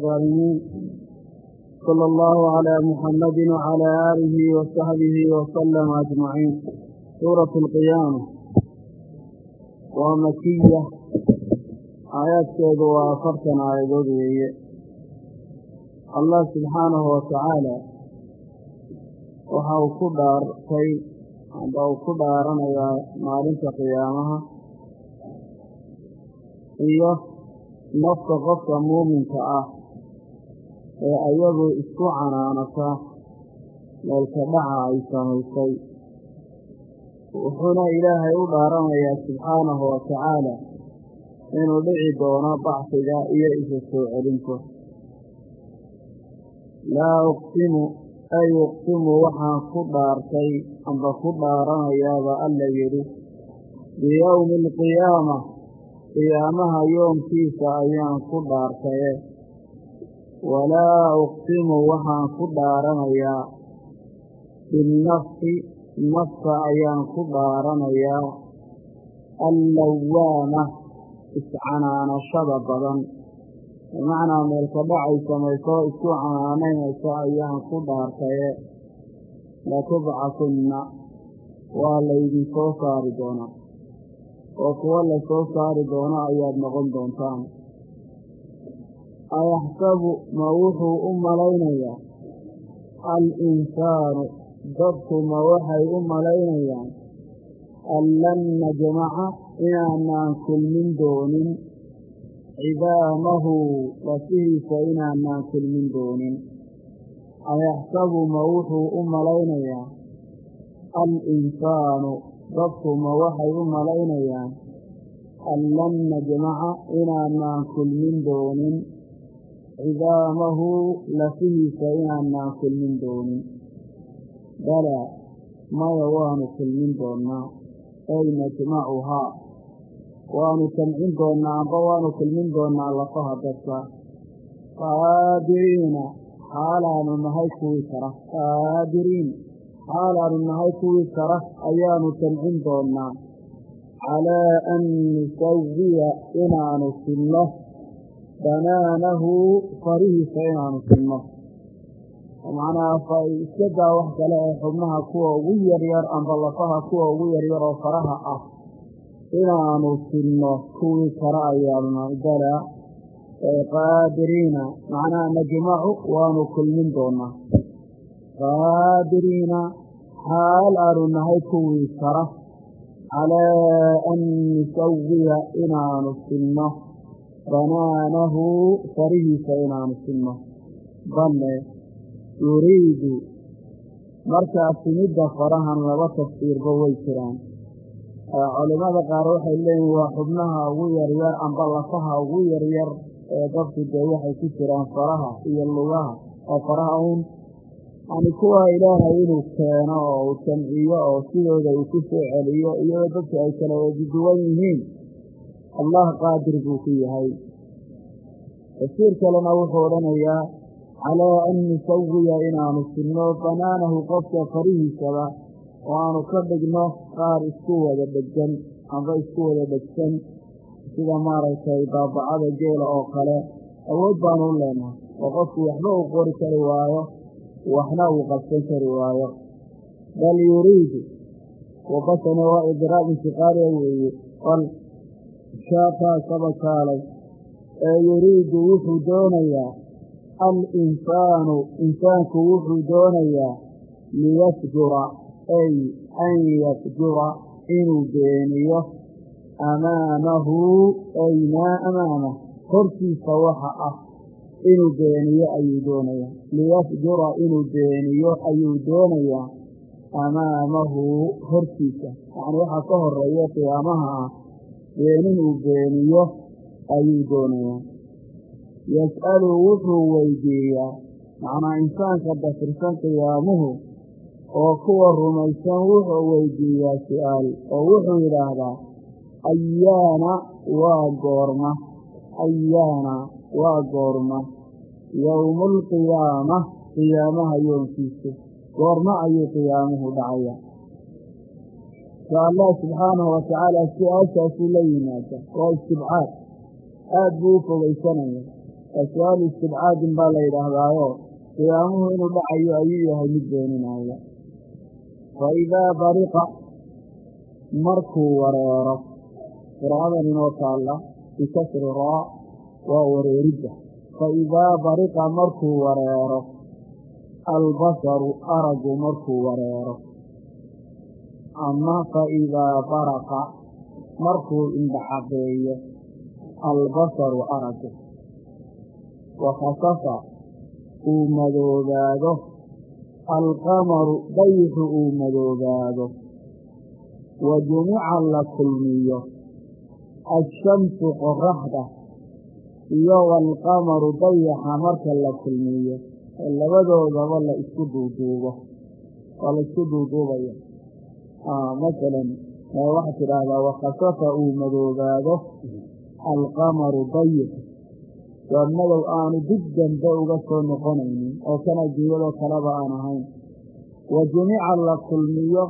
الظالمين صلى الله على محمد وعلى آله وصحبه وسلم أجمعين سورة القيامة ومكية aayaadkeedu waa afartan aayadood weeye allah subxaanahu watacaala waxa uu ku dhaartay amba uu ku dhaaranayaa maalinta qiyaamaha iyo nafta qofka muuminka ah ee ayadu isku canaanata meelka dhaca ay samaysay wuxuuna ilaahay u dhaaranayaa subxaanahu watacaala inuu dhici doono bacsiga iyo isa soo celinta laa uqsimu ay uqsimu waxaan ku dhaartay amba ku dhaaranayaaba alla yidhi biyowmi alqiyaama qiyaamaha yoomkiisa ayaan ku dhaartaye walaa uqsimu waxaan ku dhaaranayaa binnafsi nafta ayaan ku dhaaranayaa allawaama iscanaanashada badan. Bimacnaa meelka dhacay samayso isku canaanaynayso ayaan ku dhaartaye latubcatunna waa laydin soo saari doonaa oo kuwo la soo saari doono ayaad noqon doontaan ayaxsabu ma wuxuu u malaynayaa? Al-insaanu dadku ma waxay u malaynayaan? An lan najmaca inaanaan kulmin doonin. Cidaamahu lafihiisa inaanaan kulmin doonin. Ayaxsabu ma wuxuu u malaynayaa? Al-insaanu dadku ma waxay u malaynayaan? An lan najmaca inaanaan kulmin doonin cidaamahu lafihiisa inaanaan kulmin doonin balaa maya waanu kulmin doonnaa ay najmacuhaa waanu jamcin doonnaa amba waanu kulmin doonnaa lafaha dadka qaadiriina xaalaanu nahay kuwii kara qaadiriin xaalaanu nahay kuwii kara ayaanu jamcin doonnaa calaa an nusawiya inaanu sinno banaanahu farihiisa inaanu sinno. Macnaha iska daa wax kale ee xubnaha kuwa ugu yaryar amba lafaha kuwa ugu yaryar oo faraha ah inaanu sinno. Kuwii kara ayaanuna balaa qaadiriina macnaha najmacu waanu kulmin doonaa. Qaadiriina xaal aanu nahay kuwii kara. Calaa an nusawiya inaanu sinno banaanahu farihiisa inaanu sinno banne yuriidu markaa simidda farahan laba tafsiirba way jiraan culimmada qaar waxay leeyihiin waa xubnaha ugu yaryar amba lafaha ugu yaryar ee dadku dee waxay ku jiraan faraha iyo lugaha oo faraha uun yani kuwa ilaahay inuu keeno oo uu jamciyo oo sidooda uu ku soo celiyo iyadoo dadku ay kala wadiduwan yihiin allah qaadir buu ku yahay. Tafsiir kalena wuxuu odhanayaa calaa an nusawiya inaanu sinno banaanahu qofka farihiisaba oo aanu ka dhigno qaar isku wada dheggan amba isku wada dhegsan. Sida maaragtay baabacada geela oo kale awood baanu u leenahay oo qofku waxba uu qori kari waayo waxna uu qabsan kari waayo. Bal yuriidu wabasana waa idraab intiqaaliya weeye bal shaataa sabakaalay ee yuriidu wuxuu doonayaa al-insaanu insaanku wuxuu doonayaa liyasjura ay an yasjura inuu beeniyo amaamahu ay maa amaamah hortiisa waxa ah inuu beeniyo ayuu doonayaa. Liyasjura inuu beeniyo ayuu doonayaa amaamahu hortiisa yacni waxaa ka horreeya qiyaamaha ah beenin uu beeniyo ayuu doonayaa yas'alu wuxuu weydiiyaa. Macnaa insaanka dafirsan qiyaamuhu oo kuwa rumaysan wuxuu weydiiyaa su'aal oo wuxuu yidhaahdaa ayaana waa goorma ayaana waa goorma yowmulqiyaama qiyaamaha yoonkiisa goorma ayuu qiyaamuhu dhacaya sa allah subxaanahu watacaala su'aashaasuu la yimaada waa istibcaad. Aad buu u fogaysanaya. Su'aalu istibcaadin baa la yidhaahdaayo. Qiyaamuhu inuu dhacayo ayuu yahay mid beeninaya fa idaa bariqa markuu wareero qira'adan inoo taalla bikasri raa waa wareeridda. Fa bariqa markuu wareero albasaru aragu markuu wareero ama fa idaa baraqa markuu indhaxabeeyo albasaru aragu wakhasafa uu madoobaado alqamaru dayixu uu madoobaado wa jumica la kulmiyo. Ashamsu qoraxda iyo waalqamaru dayaxa marka la kulmiyo. Labadoodaba la isku duuduubo. Waa la isku duuduubaya masalan waxaad tidhaahdaa wakhasafa uu madoobaado alqamaru dayix waa madow aanu dib dambe uga soo noqonaynin oo kan adduunyadoo kaleba aan ahayn wa jumica la kulmiyo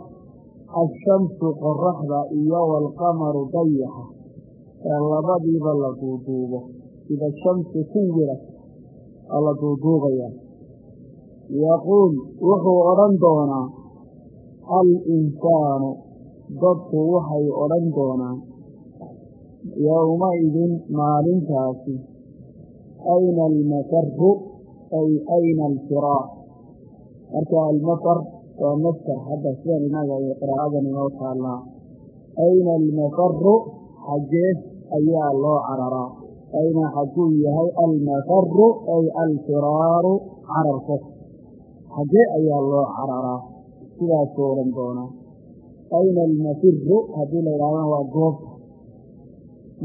ashamsu qoraxda iyo waalqamaru dayaxa ee labadiiba la duuduubo sida shamsi kuwirat oo la duuduubaya yaquul wuxuu odhan doonaa al-insaanu dadku waxay odhan doonaan yowma-idin maalintaasi ayna almafaru ay ayna alfiraaq. Marka almafar waa mastar hadda sidan inaga iyo qiraa'adan inoo taallaa. Ayna almafaru xaggee ayaa loo cararaa. Ayna xagguu yahay almafaru ay alfiraaru cararka xaggee ayaa loo cararaa sidaasuu odhan doonaa. Ayna almafiru haddii la yidhahdana waa goobta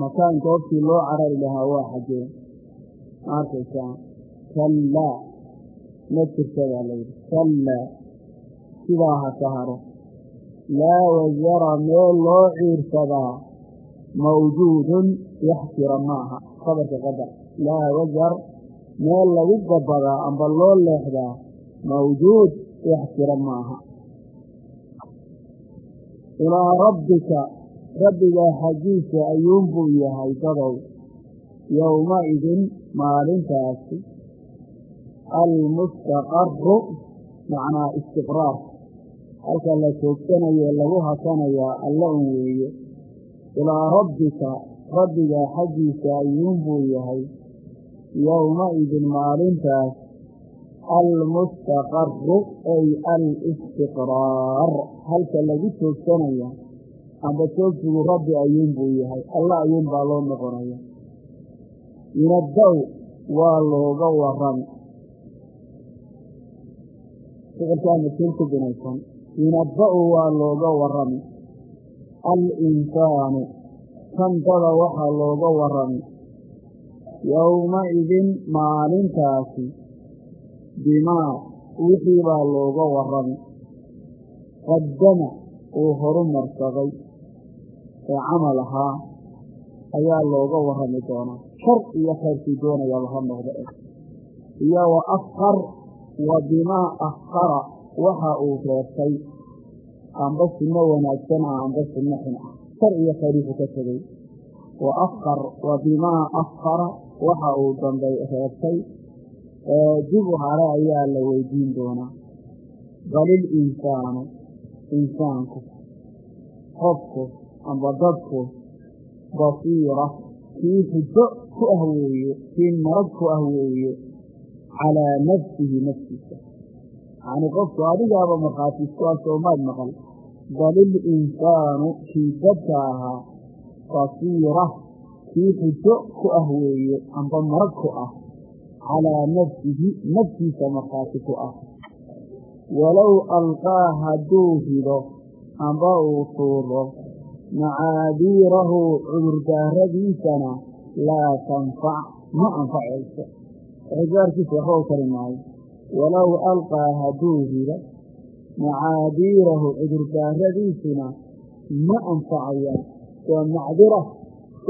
makaan goobtii loo carari lahaa waa xaggee ma arkaysaa? Kallaa ma jirta baa layidhi kallaa sidaa ha saharo laa wajara meel loo ciirsadaa mawjuudun wax jira maaha. Khabarka qadar. Laa wajar. Meel lagu gabadaa amba loo leexdaa mawjuud wax jira maaha ilaa rabbika rabbigaa xaggiisa ayuunbuu yahay dadow yowma-idin maalintaasi. Almustaqaru macnaa istiqraar. Halka la joogsanayo lagu hasanayaa alla un weeye. Ilaa rabbika rabbigaa xaggiisa ayuunbuu yahay yowma-idin maalintaas almustaqaru ay alistiqraar halka lagu joogsanaya amba joogsigu rabbi ayuunbuu yahay alla ayuunbaa loo noqonaya yunabba-u waa looga ku binaysan yunabba-u waa looga warami al-insaanu kandada waxaa looga warami yowma-idin maalintaasi bimaa wixii baa looga warami qaddama uu horu marsaday ee camal ahaa ayaa looga warrami doonaa shar iyo khayrkii doonayaba ha noqda eh iyo wa afqar wa bimaa afqara waxa uu reebtay amba sunno wanaagsan ah amba sunno xun ah shar iyo khayr wuxuu ka tegey wa afqar wa bimaa afqara waxa uu dambay reebtay dib u ayaa la weydiin doonaa. Balil insaanu insaanku qofku amba dadku basiira kii xujo ku ah weeye kii marag ku ah weeye calaa nafsihi naftiisa yacnii qofku adigaaba markhaatiiskuaa soomaad maqal. Balil insaanu kii dadka ahaa basiira kii xujo ku ah weeye amba marag ku ah calaa nafsihi naftiisa markhaati ku ah walow alqaa hadduu rido amba uu tuuro macaadiirahu cudurdaaradiisana laa tanfac ma anfacayso ixdaarkiisa waxba u kari maayo walow alqaa hadduu rido macaadiirahu cudurdaaradiisuna ma anfacayaan waa macdira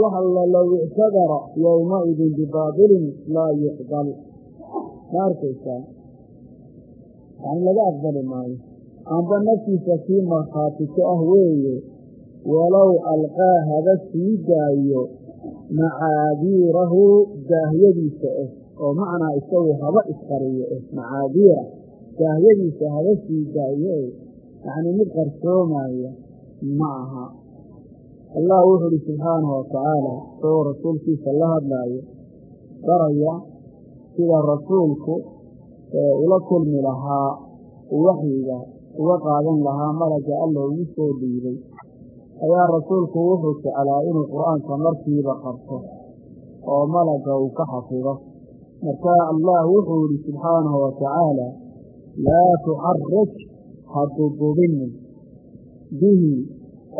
waxalla low ictadara yowmaidin bibaadilin laa yuqbal. Ma arkaysaa yani laga aqbali maayo. Amba naftiisa kii markhaati ka ah weeye walow alqaa haba sii daayo macaadiirahu daahyadiisa ah oo macnaa isagu haba isqariyo eh macaadiira. Daahyadiisa haba sii daayo eh yacnii mid qarsoomaya ma allah wuxu uhi subxaanahu watacaala isagoo rasuulkiisa la hadlaayo baraya sida rasuulku ula kulmi lahaa waxyiga uga qaadan lahaa malaga alla ugu soo dhiibay. Ayaa rasuulku wuxuu jeclaa inuu qur'aanka markiiba qabto oo malaga uu ka xafido. Markaa allah wuxuu yihi subxaanahu watacaala laa tuxarij ha dudubinin bihi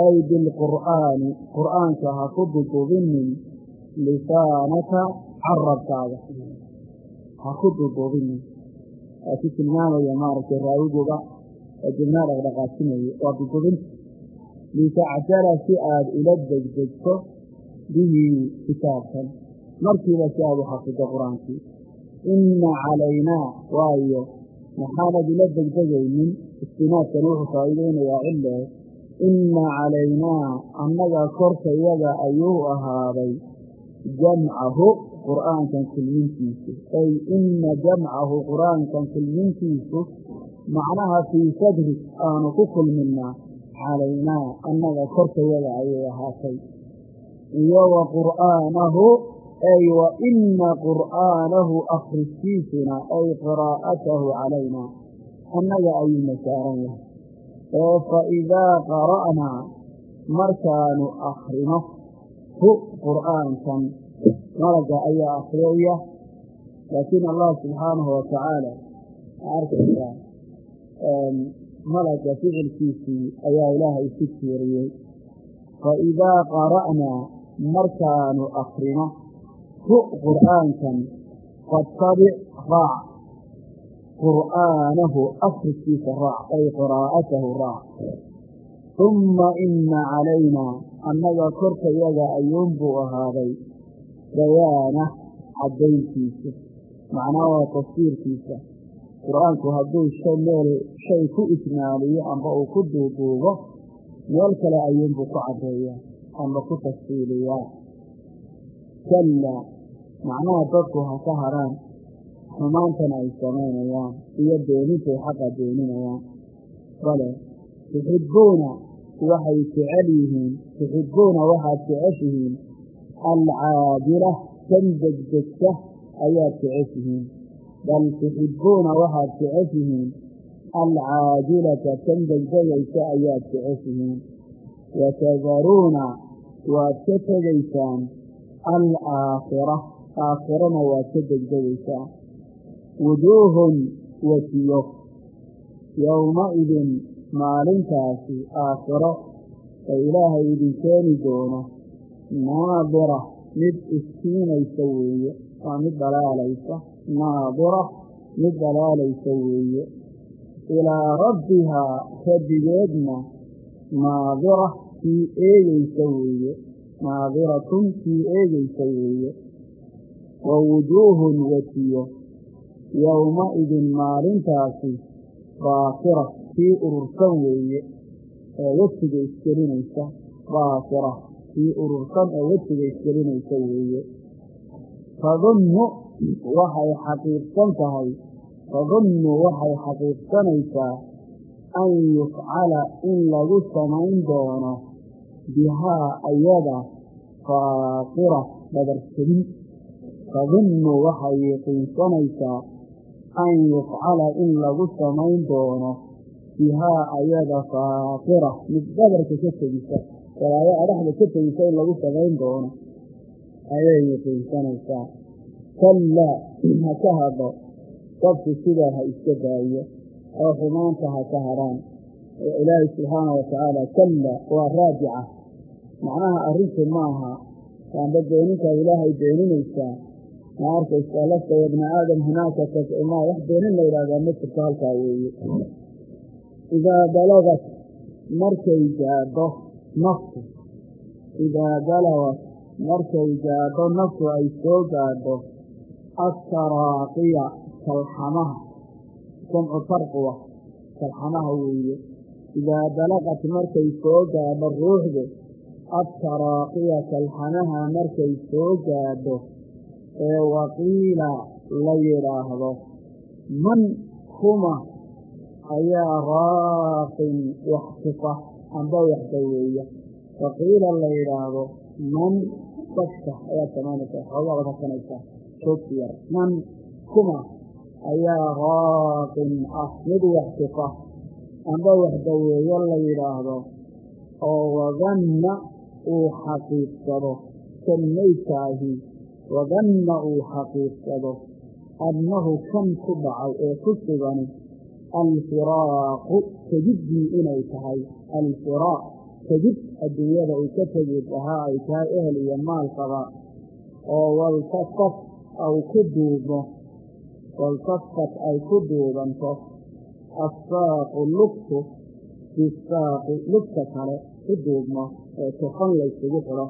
ay bilqur'aani qur'aanka ha ku dudubinin lisaanaka carabkaada ha ku dudubinin waa ku tilmaamaya maaragtay raawiguga oo jibnaa dhaqdhaqaajinayo waa dudubinta litacjala si aada ula degdegto bihi kitaabkan markiiba si aada u xafido qur'aankii inna calaynaa waayo maxaanad ula degdegaynin istinaadkan wuxuu faa'iideynayaa cilee inna calaynaa annaga korkayaga ayuu ahaaday jamcahu qur'aankan kulmintiisu ay inna jamcahu qur'aankan kulmintiisu macnaha fii sadrig aanu ku kulminaa calaynaa annaga korkayaga ayay ahaatay iyo wa qur'aanahu ay wa ina qur'aanahu akhriskiisuna ay qiraa'atahu calaynaa annaga ayuuna saaran yahay oo fa qara'naa markaanu akhrino hu qur'aankan. Malaga ayaa akhriyaya laakiin allah subxaanahu watacaala arkaysaa malaga ficilkiisii ayaa ilaahay ku tiiriyey fa idaa qara'naa markaanu akrino hu qur'aankan fattabic raac qur'aanahu akhriskiisa raac ay qiraa'atahu raac humma ina calaynaa annaga korkayaga ayuunbuu ahaaday bayaana caddayntiisa macnaa waa tafsiirkiisa qur'aanku hadduu shay meel shay ku ismaaliyo amba uu ku duuduubo meel kale ayuunbuu ku caddeeyaa amba ku tafsiiliyaa kallaa macnaha dadku ha ka harhaan xumaantan ay samaynayaan iyo beenintay xaqa beeninayaan bale tuxibbuuna waxay jecel yihiin tuxibbuuna waxaad jeceshihiin alcaadila tan degdegta ayaad jeceshihiin bal tuxibbuuna waxaad jeceshihiin alcaadilata tan degdegaysa ayaad jeceshihiin watadaruuna waad ka tegaysaan alaakhira aakhirana waad ka degdegaysaan wujuuhun wasiyo yowma-idin maalintaasi aakhiro ee ilaahay idin keeni doono naadira mid iskiinaysa weeye waa mid dhalaalaysa naadira mid dhalaalaysa weeye. Ilaa rabbihaa rabbigeedna naadira kii eegaysa weeye naadiratun kii eegaysa weeye. Wa wujuuhun wasiyo yowma-idin maalintaasi baasira kii urursan weeye ee wejiga isgelinaysa baasira kii urursan ee wejiga isgelinaysa weeye. Tadunnu waxay xaqiiqsan tahay tadunnu waxay xaqiiqsanaysaa an yufcala in lagu samayn doono bihaa ayada faaqira dhabarjebin tadunnu waxay yaqiinsanaysaa an yufcala in lagu samayn doono bihaa ayada faaqira mid dhabarka ka tegisa walaayo adhaxda ka tegisa in lagu samayn doono ayay yaqiinsanaysaa kallaa ha ka hadho dadku sidaa ha iska daayo oo xumaanta ha ka hadhaan ilaahay subxaana watacaala kalla waa raajica macnaha arrinku maaha waanba beenintaad ilaahay beeninaysaa ma arkaysaa lafta yabna aadam hunaaka tasmaa wax beenin la yidhahdaa ma jirto halkaa weeye. Idaa balagat markay gaadho naftu idaa balagat markay gaadho naftu ay soo gaadho astaraaqiya kalxamaha jamcu tarquwa kalxamaha weeye. Idaa balaqat markay soo gaadho ruuxdu adtaraaqiya kalxanaha markay soo gaadho ee waqiila la yidhaahdo man kuma ayaa raaqin wax tufa amba wax daweeya. Waqiila la yidhaahdo man dadka ayaad samaynaysaa xoogaa wad hasanaysaa joogsi yar. Man kuma ayaa raaqin ah mid wax tufa amba wax daweeyo la yidhaahdo oo wadanna uu xaqiiqsado kan maydkaahi wadanna uu xaqiiqsado annahu kan ku dhacay ee ku sugani alfiraaqu tegiddii inay tahay alfiraaq tegid adduunyada uu ka tegi lahaa ay tahay ehel iyo maalkaba oo waltafat aw ku duubmo waltafat ay ku duubanto assaaqu lugtu bisaaqi lugta kale ku duubmo ee tufan laysugu xidho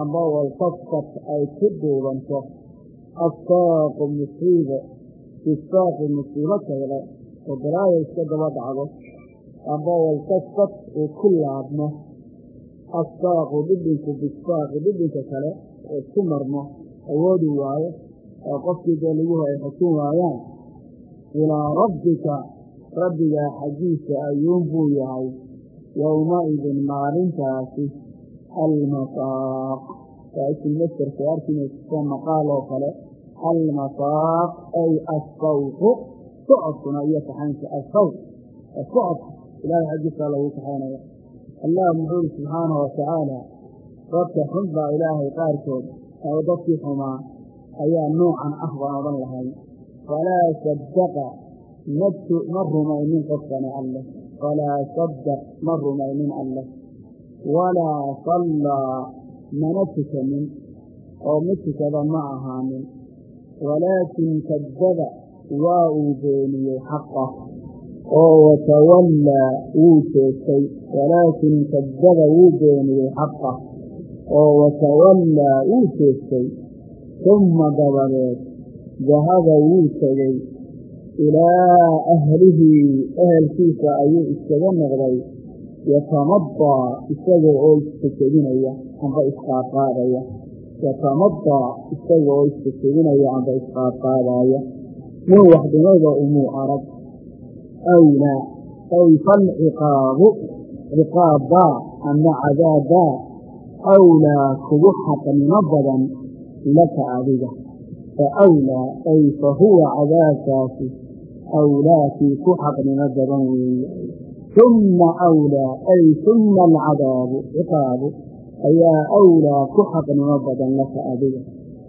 amba waltafat ay ku duubanto assaaqu musiibo bisaaqi musiibo kale oo balaaya iska daba dhacdo. Amba waltafat uu ku laabmo assaaqu dhidhinku bisaaqi dhidhinka kale oo isku marmo awoodi waayo oo qofkii dee laguhu ay xukun waayaan. Ilaa rabbika rabbigaa xaggiisa ayuunbuu yahay yowma-idin maalintaasi almasaaq waa isim mastarka arkimaysa maqaal oo kale almasaaq ay assawqu socodkuna iyo kaxaynka assawq socodka ilaahay xaggiisaa lagu kaxaynaya allah muxuu uri subxaanahu watacaala dadka xun baa ilaahay qaarkood oo dadkii xumaa ayaa noocan ah baan odhan lahay falaa sadaqa ma rumaynin qofkani alleh falaa sadaq ma rumaynin alleh walaa sallaa mana tukanin oo mid tukada ma ahaanin walaakin kadaba waa uu beeniyey xaqa oo watawallaa wuu jeestay walaakin kadaba wuu beeniyey xaqa oo watawallaa wuu jeestay humma dabadeed dahaba wuu tegey ilaa ahlihi ehelkiisa ayuu iskaga noqday yatamadaa isagoo oo istajeginaya amba isqaadqaadaya yatamadaa isaga oo istajeginaya amba isqaadqaadaya min waxdhimada umuu arag awlaa ay falciqaabu ciqaabbaa ama cadaabbaa awlaa kugu xaqnimo badan laka adiga. Fa awlaa ay fa huwa cadaabkaasi awlaakii ku xaqnimo badan weeye humma awlaa ay humma alcadaabu ciqaabu ayaa awlaa ku xaqnimo badan laka adiga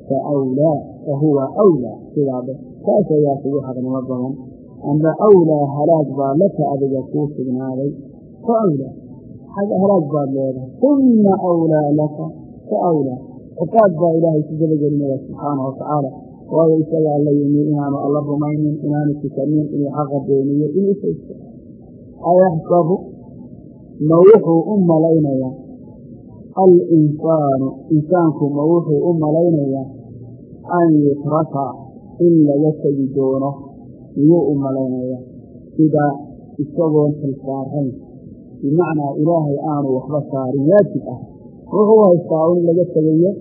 fa awlaa fa huwa awlaa sidaadhe kaas ayaa kugu xaqnimo badan ama awlaa halaag baa laka adiga kuu sugnaaday fa awlaa halaag baad leedahay humma awlaa laka fa awlaa ciqaab baa ilaahay ku dabagelinaya subxaanah watacaala waayo isagaa la yimi inaanu alla rumaynin inaanu tukanin inuu xaqa beeniyo saysto ayaxsabu ma wuxuu u malaynayaa. Alinsaanu insaanku ma wuxuu u malaynayaa an yutraka in laga tegi doono. Miyuu u malaynayaa. Sida isagoon xilsaarayn. Bimacnaa ilaahay aanu waxba saarin waajib ah. Wuxuu haystaa in laga tegayo.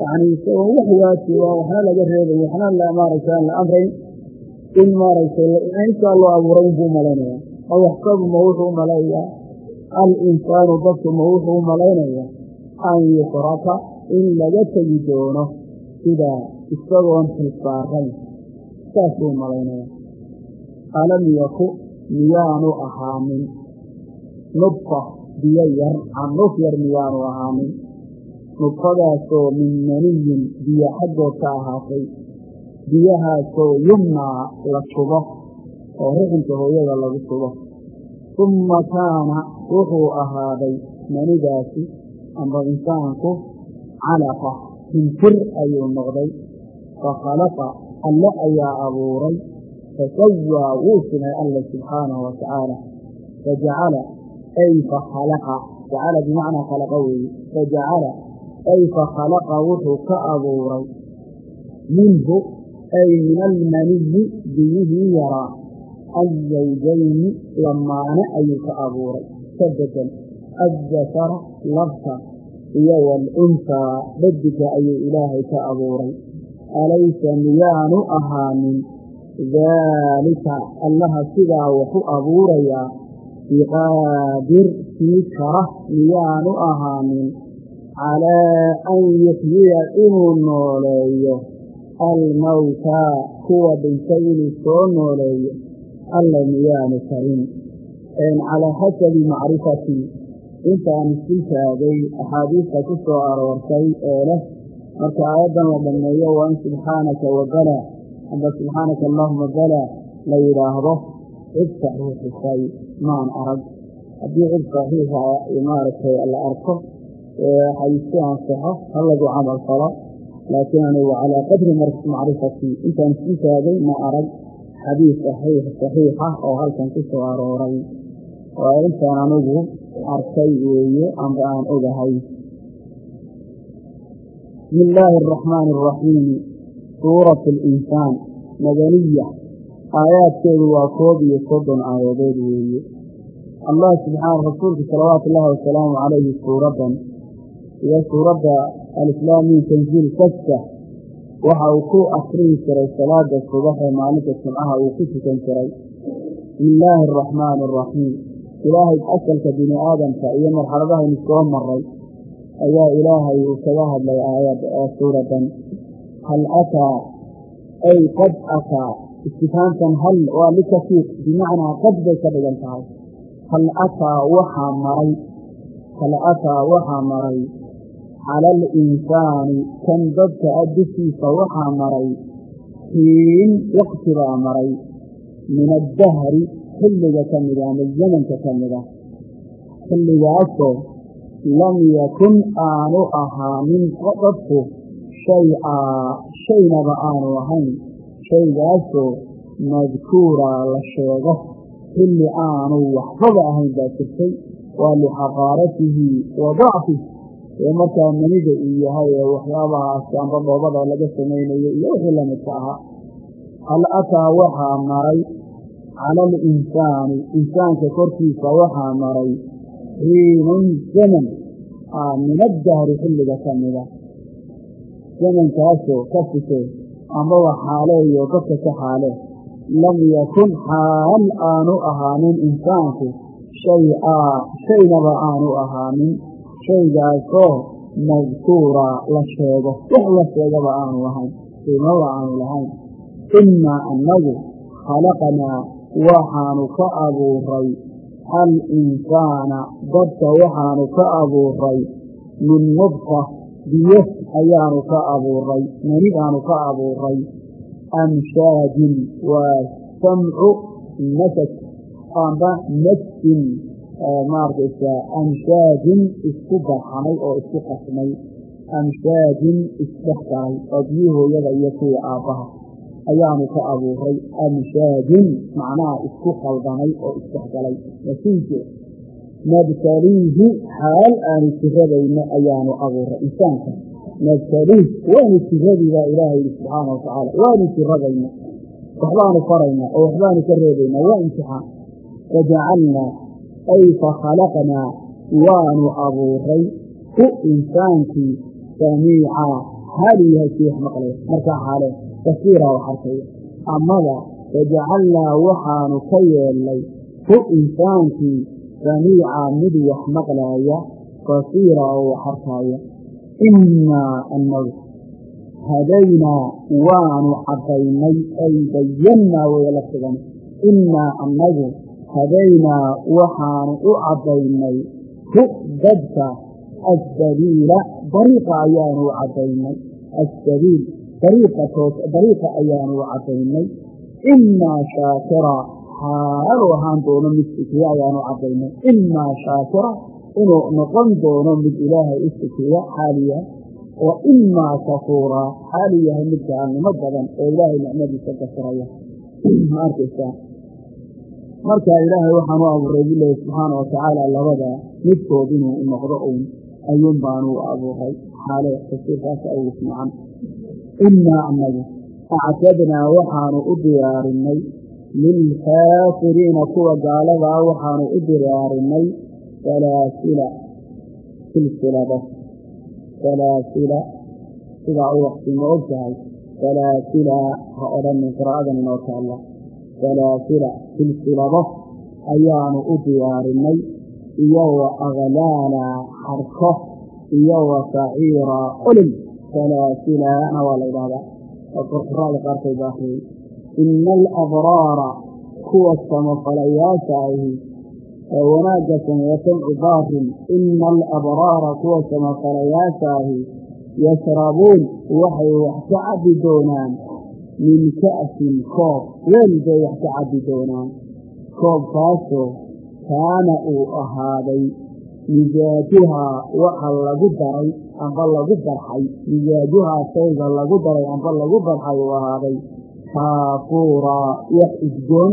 Yacni isagoon wax waajiba waxna laga reebayo waxna maaragta aan la amrayn. In maaragtay insaa loo abuuray inbuu malaynayaa ayaxsabu ma wuxuu u malaynayaa alinsaanu dadku ma wuxuu u malaynayaa an yutraka in laga tegi doono sida isagoon xilsaarayn. Saasuu malaynayaa alam yaku miyaanu ahaanin nudfa biyo yar canuf yar miyaanu ahaanin nudfadaasoo min maniyin biyo xaggood ka ahaatay. Biyahaasoo yumnaa la subo oo rixinka hooyada lagu subo humma kaana wuxuu ahaaday manidaasi amba insaanku calaqa. Hintir ayuu noqday. Fakhalaqa alle ayaa abuuray. Fasawaa wuu simay alle subxaanahu watacaala fajacala ay fakhalaqa jacala bimacnaa khalaqa weeye fajacala ay fakhalaqa wuxuu ka abuuray. Minhu ay min almaniyi biyihii yaraa azawjayni lamaane ayuu ka abuuray ka bedel addakara labta iyo waalunhaa dhadiga ayuu ilaahay ka abuuray alaysa miyaanu ahaanin daalika allaha sidaa waxu abuurayaa biqaadir kii kara miyaanu ahaanin calaa an yuxyiya inuu nooleeyo almawtaa kuwa dhintay inuu soo nooleeyo alla miyaanu karin calaa xasabi macrifatii intaan isku taagay axaadiista ku soo aroortay ee leh marka aayaddan la dhammeeyo waa in subxaanaka wabala amba subxaanaka allaahuma bala la yidhaahdo cid saxiixisay maan arag haddii cid saxiixa maaragtay la arko xadiisku ansaxo ha lagu camal falo laakiin anigu calaa qadri macrifatii intaan isku taagay ma arag xadiis saxiixa oo halkan ku soo arooray waa intaan anigu arkay weeye amba aan ogahay. Bismi illaahi araxmaani araxiimi suuratu alinsaan madaniya aayaadkeedu waa koob iyo soddon aayadood weeye. Allah subxaana rasuulku salawaatu ullaahi wasalaamu calayhi suuraddan. Iyo suuradda alislaam min tanziil kasta waxa uu ku akrihi jiray salaada subax ee maalinta jimcaha uu ku tukan jiray. Bismi illaahi araxmaani araxiim ilaahay asalka bini aadamka iyo marxaladahaynu soo maray ayaa ilaahay uu kaga hadlay aayad ee suuradan hal ataa ay qad ataa istifaamtan hal waa likafiiq bimacnaa qad bay ka dhigan tahay. Hal ataa waxaa maray. Hal ataa waxaa maray cala alinsaani kan dadka a dushiisa waxaa maray xiin waqti baa maray min addahri xilliga ka mida ama zamanka ka mida xilligaasoo lam yakun aanu ahaanin dadku shay-aa shaynaba aanu ahayn shaygaasoo madkuuraa la sheego xilli aanu waxbaba ahayn baa jirtay waa lixaqaaratihi wa dacfih ee markaa manida uu yahay ee waxyaabahaas amba dhoobada laga samaynayo iyo wixii lamidka ahaa hal ataa waxaa maray cala alinsaani insaanka korkiisa waxaa maray xiinun zaman min addahri xilliga ka mida. Zamankaasoo ka fike ambaba xaaleeyo dadka ka xaale. Lam yakun xaal aanu ahaanin insaanku. Shay-aa shaynaba aanu ahaanin shaygaasoo madkuura la sheego. Wax la sheegaba aanu lahayn qiimaba aanu lahayn. Innaa annagu khalaqnaa waxaanu ka abuuray al insaana dadka waxaanu ka abuuray min nudfa biyo ayaanu ka abuuray manidaanu ka abuuray amshaajin waa samcu nasaj amba najsin maaragaysa amshaajin isku barxamay oo isku qasmay. Amshaajin isdhex galay oo biyi hooyada iyo kuwii aabbaha ayaanu ka abuuray. Amshaajin macnaha isku khaldamay oo isdhexgalay masiinke nabtaliihi xaal aanu jiradayno ayaanu abuuray insaanka. Nabtaliih waanu jiradii baa ilaahay yidhi subxaana wa tacaala waanu jiradayna waxbaanu faraynaa oo waxbaanu ka reebaynaa waa imtixaan fajacalnaa ay fakhalaqnaa waanu abuuray ku insaankii samiica xaaluu yahay kii wax maqlaya markaa xaale basiiraa wax arkaya amada fajacalnaa waxaanu ka yeelnay ku insaankii samiica mid wax maqlaaya basiira oo wax arkaaya innaa annagu hadaynaa waanu caddaynay ay bayannaa waya laftigan innaa annagu hadaynaa waxaanu u caddaynay ku dadka assabiila dariiqa ayaanu u caddaynay. Assabiil dariiqa ayaanu u caddaynay. Imaa shaakira xaalu ahaan doono mid sikiya ayaanu caddaynay. Imaa shaakira inuu noqon doono mid ilaahay u sikiya xaaliya wa imaa kafuuraa xaalu yahay mid gaalnimo badan oo ilaahay nicmadiisa gasiraya ma arkaysaa markaa ilaahay waxaan u abuuray bilahi subxaana watacaala labada midkood inuu noqdo uun ayuun baanu abuuray. Xaale tasiirkaas ugu fiican. Innaa annagu actadnaa waxaanu u diyaarinay. Lilkaafiriina kuwa gaaladaa waxaanu u diyaarinay. Salaasila silsilada. Salaasila sidaa u waqti ma og salaasila ha odhanin qiraa'adan inoo taalla salaasila silsilado ayaanu u diyaarinay iyo wa aglaala xarko iyo wa saciira olol salaasilana waa la idhahdaa oo qurquraada qaarkood ba akriyey ina alabraara kuwa samafalayaasha ahi ee wanaagga sameeya samci baarin ina alabraara kuwa samafalayaasha ahi yashrabuun waxay wax ka cabbi doonaan min ka'sin koob weel bay wax ka cabbi doonaan koobkaasoo kaana uu ahaaday misaajuhaa waxa lagu daray amba lagu barxay misaajuhaa shayga lagu daray amba lagu barxay uu ahaaday kaafuuraa wax udgoon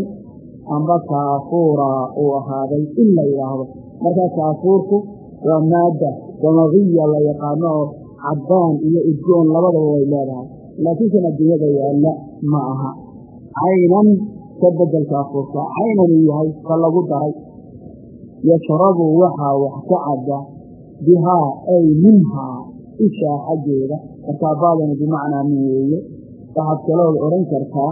amba kaafuuraa uu ahaaday in la yidhaahdo markaa kaafuurku waa maadda damaqiya la yaqaano oo caddaan iyo udgoon labadaba way leedahay laakiin kan adduunyada yaalla ma aha caynan ka bedel kaafuurka caynan uu yahay ka lagu daray yashrabu waxaa wax ka cadda bihaa ay minhaa ishaa xaggeeda markaa baadana bimacnaa min weeye waxaad kalood odhan kartaa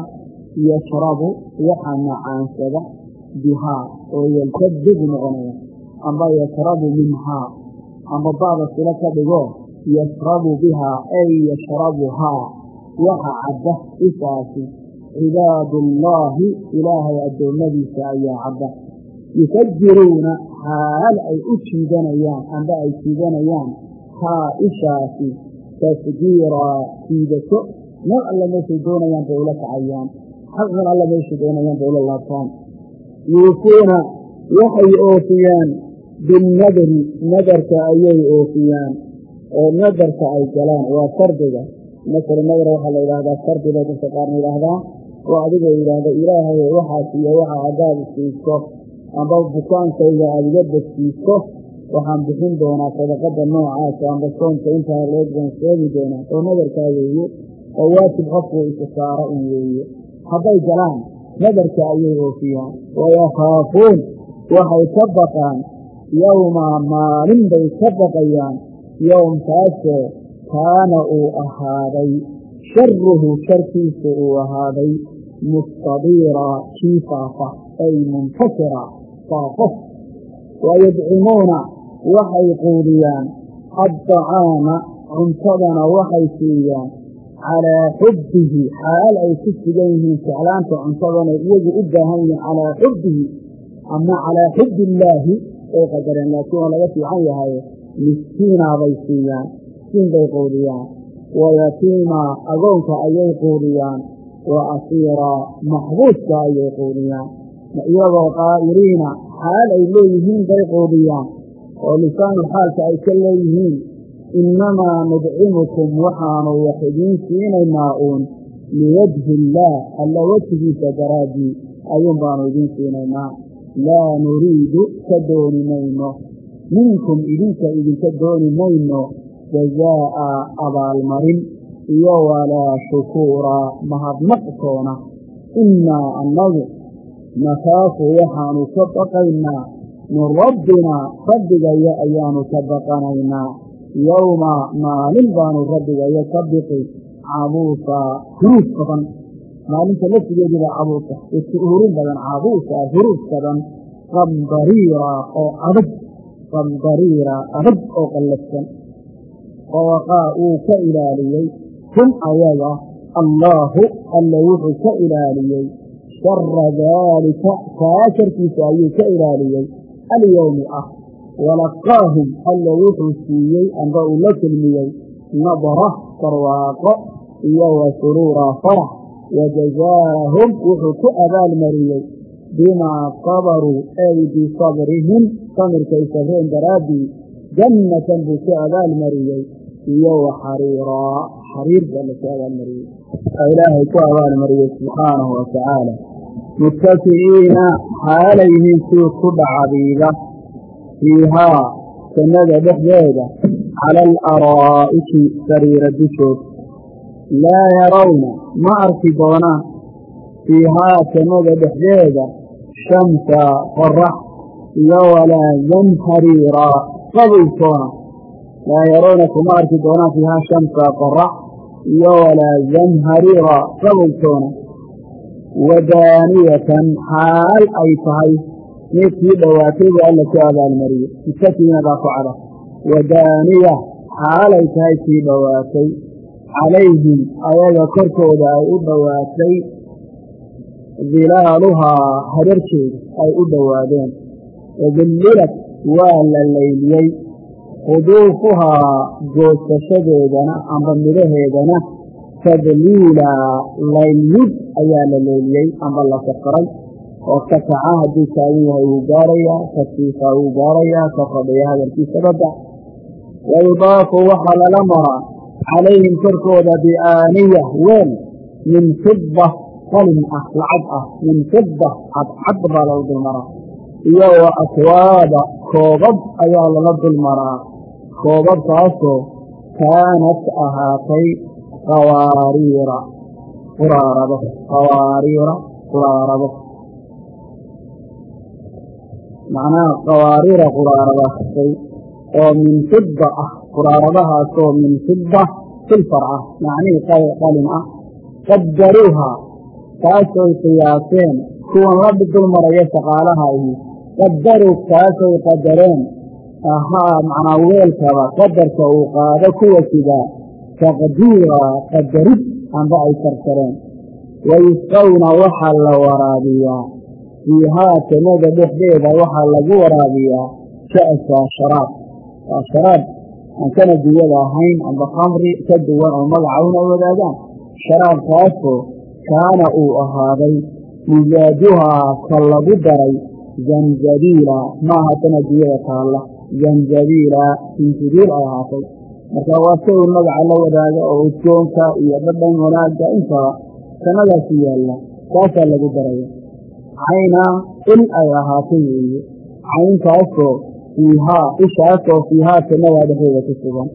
yashrabu waxa macaansada bihaa oo yaltadib noqonaya amba yashrabu minhaa amba baada silo ka dhigo yashrabu bihaa ay yashrabuhaa waxa cadda ishaasi cibaadullaahi ilaahay addoommadiisa ayaa cadda. Yufajiruuna xaal ay u jiidanayaan amba ay jiidanayaan haa ishaasi tasjiiraa jiidato. Meel alla meeshay doonayaan bay ula kacayaan. Xaqan alla meeshay doonayaan bay ula laabtaan. Yuufuuna waxay oofiyaan binnadri nadarka ayay oofiyaan oo nadarka ay galaan waa fardiga masala nadar waxaa la yidhahdaa fardi bay dadka qaarna yidhaahdaa oo adigoo yidhaahda ilaahay waxaas iyo waxa haddaad isiiso amba bukaankayga aada iga basiiso waxaan bixin doonaa sadaqada noocaasa amba soonka intaa leeg baan sheegi doonaa. Oo nadarkaa weeye oo waajib qofku isa saaro un weeye. Hadday galaan nadarka ayay oofiyaan. Wayakhaafuun waxay ka baqaan. Yowma maalin bay ka baqayaan. Yowmkaasoo kaana uu ahaaday sharuhu sharkiisa uu ahaaday mustadiira kii faafa ay muntashira faafo wayadcimuuna waxay quudiyaan addacaama cuntadana waxay siiyaan calaa xubbihi xaal ay ku sugan yihiin jeclaanta cuntadana iyagu u baahan yihiin calaa xubbihi ama calaa xubbi illaahi ay qadareen laakiin waa laga fiican yahay miskiinaa bay siiyaan miskiin bay quudiyaan. Wayatiimaa agoonka ayay quudiyaan. Wa asiiraa maxbuuska ayay quudiyaan. Iyagoo qaa'iriina xaal ay leeyihiin bay quudiyaan. Oo lisaanu xaalka ay ka leeyihiin. Innamaa nudcimukum waxaanu wax idiin siinaynaa uun liwajhi illaah alla wejigiisa daraaddii ayuun baanu idiin siinaynaa. Laa nuriidu ka dooni mayno. Minkum idinka idinka dooni mayno jazaa'a abaalmarin iyo walaa shukuuraa mahadnaqtoona. Innaa annagu nakhaafu waxaanu ka baqaynaa min rabbinaa rabbigayo ayaanu ka baqanaynaa. Yowma maalin baanu rabbigayo ka biqi cabuusaa huruus badan. Maalinta laftigeediba cabuusa hurin badan cabuusa huruus badan qambariira oo adag qambariira adag oo qallafsan fawaqaa wuu ka ilaaliyey. Hum ayaga allaahu alla wuxuu ka ilaaliyey. Shara daalika kaa sharkiisa ayuu ka ilaaliyey. Alyowmi ah walaqaahum alla wuxuu siiyey amba uu la kelmiyey nadra barwaaqo iyo wa suruura farax. Wajazaahum wuxuu ku abaalmariyey. Bimaa sabaruu ay bisabrihim samirkay sabreen daraaddii jannatan buu ku abaalmariyey iyo wa xariiraa xariir baa abaalmariyey ilaahay ku abaalmariyey subxaanahu wa tacaala muttaki'iina xaalayhin sii ku dhacabiiga fiihaa jannada dhexdeeda. Cala alaraa'iki sariira dushood. Laa yarawna ma arki doonaan fiihaa jannada dhexdeeda. Shamsa qorax iyo walaa zamhariiraa qabaytoona laa yarawna kuma arki doonaan fiihaa shamsa qorax iyo walaa zamhariira qabowtoona wadaaniyatan xaal ay tahay mid kii dhowaatay alla ku abaalmariye iskatiinadaa ku cada wadaaniya xaal ay tahay kii dhowaatay calayhim ayaga korkooda ay u dhowaatay dilaaluhaa hararkeeda ay u dhowaadeen wadillilad waa la layliyey quduufuhaa goosashadeedana amba midhaheedana tadliila laylmid ayaa la leeliyey amba la safaray oo ka kaca hadduu taagan yahay wuu gaarayaa kaskiisa wuu gaarayaa ka fadhiya hadalkiisa badda wayudaafu waxaa lala maraa calayhim korkooda biaaniya weel min fida qalin ah lacag ah min fida cadcad baa lagu dulmaraa iyo wa akwaaba koobab ayaa lala dulmaraa koobabkaasoo kaanat ahaatay qawaariira quraarado qawaariira quraarado. Macnaha qawaariira quraaradaasay oo min fida ah quraaradahaasoo min fida silfar ah macnihii qalin ah. Qadaruuhaa taasay qiyaaseen kuwan la dulmaraya shaqaalaha ihi qadaruu taasay qadareen ahaa macnaa weelkaba qadarka uu qaado kuwa sidaa taqdiira qadarid amba ay karkareen. Wayusqawna waxaa la waraabiyaa. Fiihaa tamada dhexdeeda waxaa lagu waraabiyaa ka'sa sharaab. Waa sharaab aan kana duwada ahayn amba khamri ka duwan oo magacawn ay wadaagaan. Sharaabkaasoo kaana uu ahaaday misaajuhaa ka lagu daray zanjabiila. Maaha tana duwada taalla zanjabiila sinjibiil ay ahaatay marka waa si uu magaca la wadaaga oo udgoonka iyo dhadhan wanaagga intaba sanadaasi yaalla taasaa lagu daraya cayna il ay ahaatay weeye. Cayntaasoo fiihaa ishaasoo fiihaa sanadaa dhexdeeda ku sugan.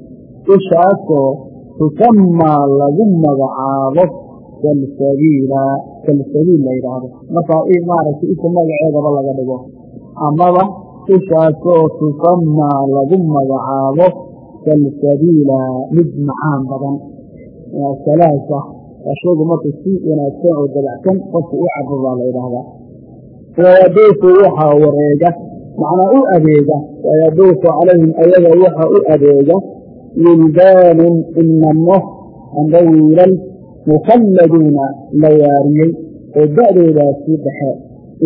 Ishaasoo tusamaa lagu magacaabo salsabiila salsabiil la yidhaahdo. Markaa maaragtay isha magaceedaba laga dhigo. Amaba ishaasoo tusamaa lagu magacaabo salsabiila mid macaan badan. Salaasa. Waa shaygu marka si wanaagsan oo dabacsan qofka u cabo baa la yidhaahdaa. Wayaduufu waxaa wareega. Macnaa u adeega. Wayaduufu calayhim ayaga waxa u adeega. Wildaanun inamo amba wiilal mukhalladuuna la waariyey. Oo da'doodaasi dhexe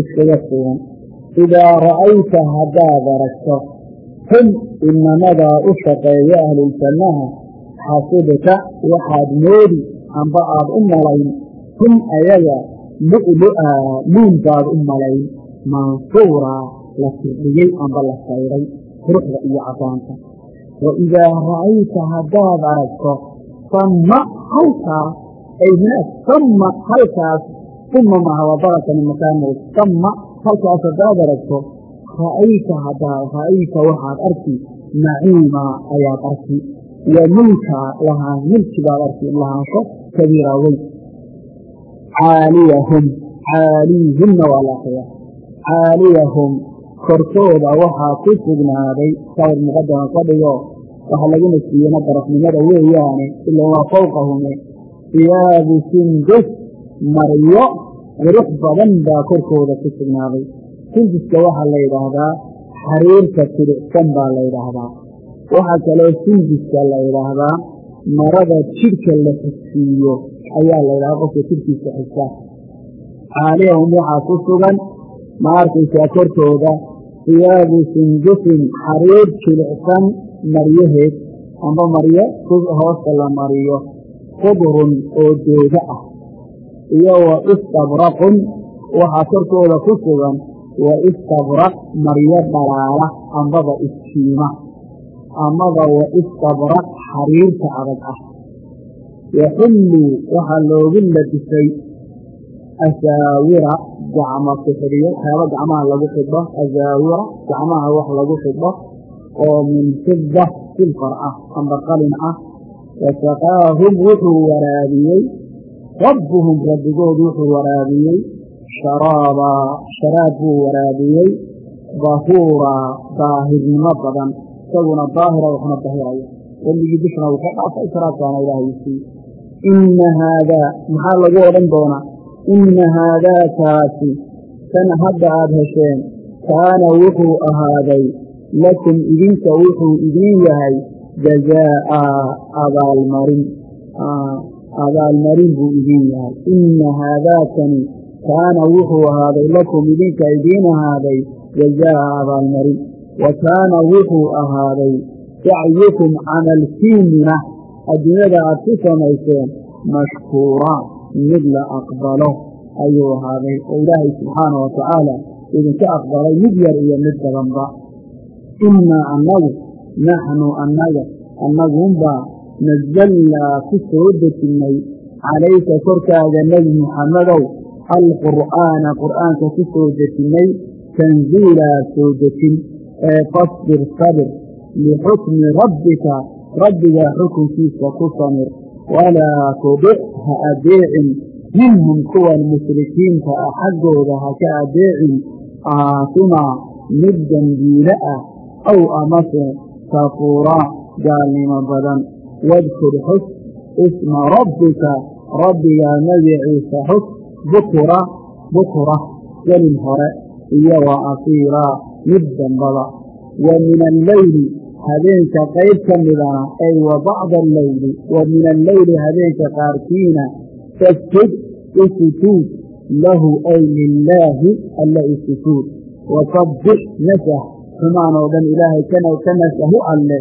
iskaga sugan idaa ra'ayta haddaad aragto hum inamadaa u shaqeeya ahluljannaha xasibta waxaad moodi amba aad u malayn hum ayaga lu'lu'a luul baad u malayn mansuura la firdhiyey amba la sayray quruxda iyo cadaanta wa idaa ra'ayta haddaad aragto samma halkaas ay samma halkaas uma maha waa barakani makaanmood samma halkaas haddaad aragto ra'ayta haddaad ra'ayta waxaad arki naciima ayaad arki. Wa mulka lahaan milki baad arki lahaansho kabiira weyn. Caaliyahum caaliyihimna waa la akriya caaliyahum korkooda waxaa ku sugnaaday sawir muqadama ka dhigo waxa lagu nasiiyena darafnimada weeyaane ila waa fawqahume siyaabu sindus maryo qurux badan baa korkooda ku sugnaaday sinduska waxaa la yidhaahdaa xariirka tidicsan baa la yidhaahdaa. Waxaa kaloo sinduska la yidhaahdaa marada jidhka la xigsiiyo ayaa la yidhahdaa qofka jidhkiisa xigsa caaliyahum waxaa ku sugan ma arkaysaa korkooda siyaabu sindusin xariir jilicsan maryaheed amba maryo hoosta la mariyo khudrun oo dooga ah iyo wa istabraqun waxaa korkooda ku sugan wa istabraq maryo dhalaala ambaba iskiima amaba wa istabraq xariirta adag ah. Yaxulluu waxaa loogu labisay asaawira gacmo sixiriyo waxyaaba gacmaha lagu xidho asaawira gacmaha wax lagu xidho oo min fida silfar ah amba qalin ah. Wasaqaahum wuxuu waraabiyey rabbuhum rabbigood wuxuu waraabiyey sharaabaa sharaab buu waraabiyey dahuuraa daahirnimo badan isaguna daahira waxna dahiraya dembigii dushna wuu ka dhaafay siraadkaana ilaahay siiye inna haadaa maxaa lagu odhan doonaa? Inna haadaa kaasi kan hadda aada hesheen kaana wuxuu ahaaday lakum idinka wuxuu idiin yahay jazaa'a abaalmarin abaalmarin buu idiin yahay inna haadaakani kaana wuxuu ahaaday lakum idinka idiin ahaaday jazaa'a abaalmarin wa kaana wuxuu ahaaday sacyukum camalkiinina adduunyada aad ku samayseen mashkuura mid la aqbalo ayuu ahaaday oo ilaahay subxaana wa tacaala idinka aqbalay mid yar iyo mid badanba innaa annagu naxnu annaga annagunbaa nazalnaa ku soo dejinnay calayka korkaaga nebi muxammedow alqur'aana qur'aanka ku soo dejinnay tanziilaa soo dejin. Ee fasbir sabir lixukmi rabbika rabbigaa xukunkiisa ku samir. Walaa tudic ha adeecin minhum kuwan mushrikiinta ah xaggooda ha ka adeecin aasimaa mid dembiile ah aw amase kafuuraa gaalnimo badan wadkur xus isma rabbika rabbigaa magaciisa xus bukura bukra gelin hore iyo wa asiiraa mid dambada wa min alleyli habeenka qayb ka midana ay wa bacda alleyli wa min alleyli habeenka qaarkiina fasjud isujuud lahu ay lilaahi alla isujuud wasabbix nasah xumaan oo dhan ilaahay ka nasahu alle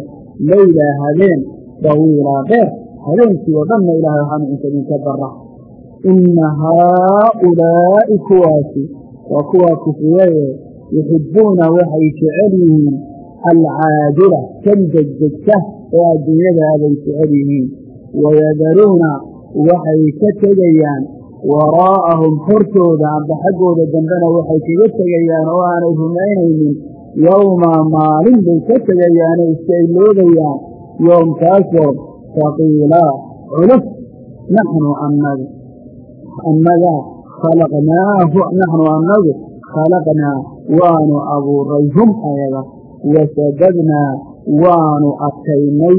leylaa habeen dawiilaa dheer habeenkii oo dhanna ilahay waxaanu inta idinka bara inna haaulaa'i kuwaasi waa kuwaa kufriyaye yuxibbuuna waxay jecel yihiin alcaadila kan degdegta ee adduunyada aday jecel yihiin wayadaruuna waxay ka tegayaan waraa'ahum hortooda amba xaggooda dambena waxay kaga tegayaan oo aanay rumaynaynin yowma maalin bay ka tegayaane iska iloobayaan yoomkaasoo faqiilaa culus naxnu annagu annaga khalaqnaahu naxnu annagu khalaqnaa waanu abuuray hum ayaga. Wasadadnaa waanu adkaynay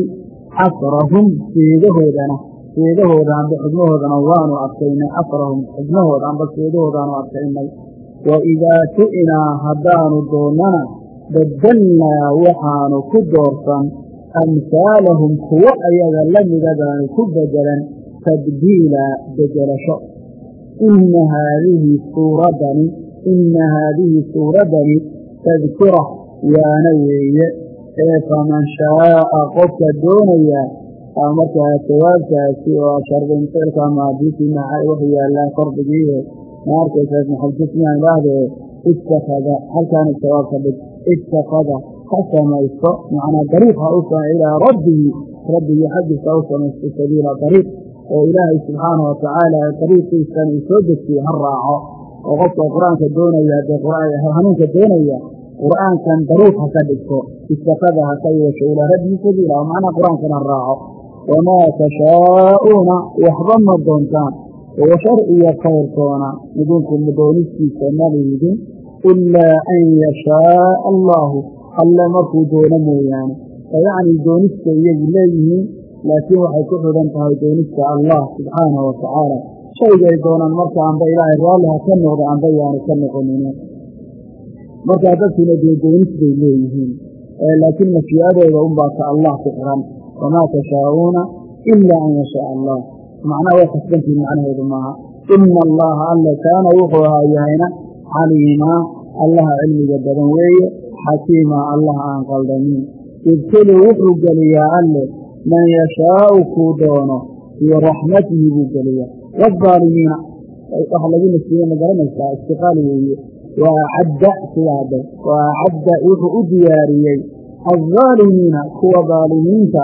xasrahum seedahoodana. Seedahooda amba xubnahoodana waanu adkaynay xasrahum xubnahooda amba seedahoodaanu adkaynay. Wa idaa tu'inaa haddaanu doonnana baddelnaa waxaanu ku doorsan amhaalahum kuwo ayaga la midadaanu ku bedelan tabdiila bedelasho inna haadihi suuraddani inna haadihi suuraddani tadkira waana weeye. Ee faman shaaa qofka doonaya markaa jawaabtaasi oo shardin ficilka maadiisi maca wuxuu yaallaa kordigiiye ma arkaysaad maxabjismaan idhaahdee ittakada halkaana jawaabka dhig ittakada ha samaysto macnaa dariiq ha u ilaa rabbihi rabbigii xaggiisa ha u samaysto sabiila dariiq oo ilaahay subxaana wa tacaala dariiqiisan uu soo dejiye ha raaco. Oo qofka qur'aanka doonaya haddee hanuunka doonaya qur'aankan dariiq ha ka dhigto istakada ha ka yeesho ilaa rabbihi sabiila oo macnaa qur'aankan ha raaco. Wamaa tashaa'uuna waxba ma doontaan. Oo iyo khayrkoona idinku doonistiisa malihidin ilaa an yashaaa allaahu alle markuu doono mooyaane. Oo yacnii doonista iyagu leeyihiin laakiin waxay ku xidhan tahay doonista allah subxaanahu wa tacaala. Shaygay doonaan marka amba ilaahay raalli ha ka noqda amba yaanu ka noqonine markaa dadkiina dee doonis bay leeyihiin. Laakiin mashii'adooda unbaa ka allah ku xiran. Wamaa tashaa'uuna ilaa an yashaa allah. Macnaha way khasbantiin macnaheedu maaha. Ina allaha alle kaana wuxuu ahaa yahayna caliimaa allaha cilmiga badan weeye xakiimaa allaha aan qaldamiin ibtulu wuxuu geliyaa alle man yashaau kuu doono fii raxmatihi buu geliyaa waaalimiina wax lagu nasiiye ma garanaysaa istiqaal weeye wa acadda sidaade wa acadda wuxuu u diyaariyey alظaalimiina kuwa daalimiinta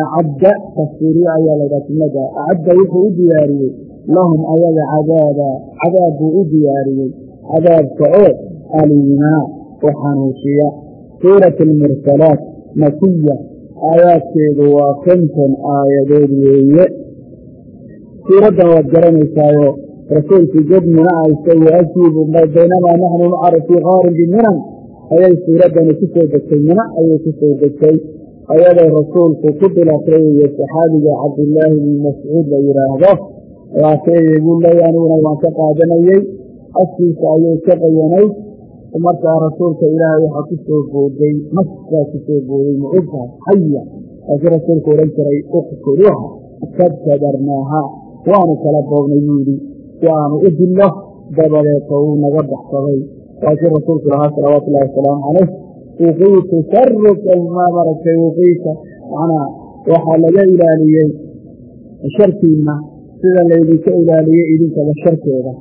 ah acadda tafsiiriye ayaa laydhaha jumlada acadda wuxuu u diyaariyey lahum ayaga cadaaba cadaab buu u diyaariyey cadaabka oo aliimaa oo suurat almursalaat makiya aayaadkeedu waa konton aayadood weeye. Suuraddan waad garanaysaayo rasuulkii god mina aysa waajiibu baynamaa naxnu nucaru fii qaarin biminan ayay suuraddani ku soo degtay mina ayay ku soo degtay. Ayadoo rasuulku ku dilaqreeyayo saxaabiga cabdillaahi bni mascuud la yidhaahdo waakeeyagu leey aniguna waan ka qaadanayey afkiisa ayay ka qayanayd markaa rasuulka ilaahay waxaa ku soo booday maskaa ku soo booday ma ogtahay xaya laakiin rasuulku odhan jiray uqtuluuha kad kadarnaaha waanu kala boobnay buu yidhi. Si aanu u dillo dabadeeta wuu naga baxsaday. Laakiin rasuulku lahaa salawaatu ullahi wasalaamu calayh uqiitu sharuka maa maratay uqiita. Macnaa waxaa laga ilaaliyey sharkiina sida laydinka ilaaliyey idinkaba sharkeeda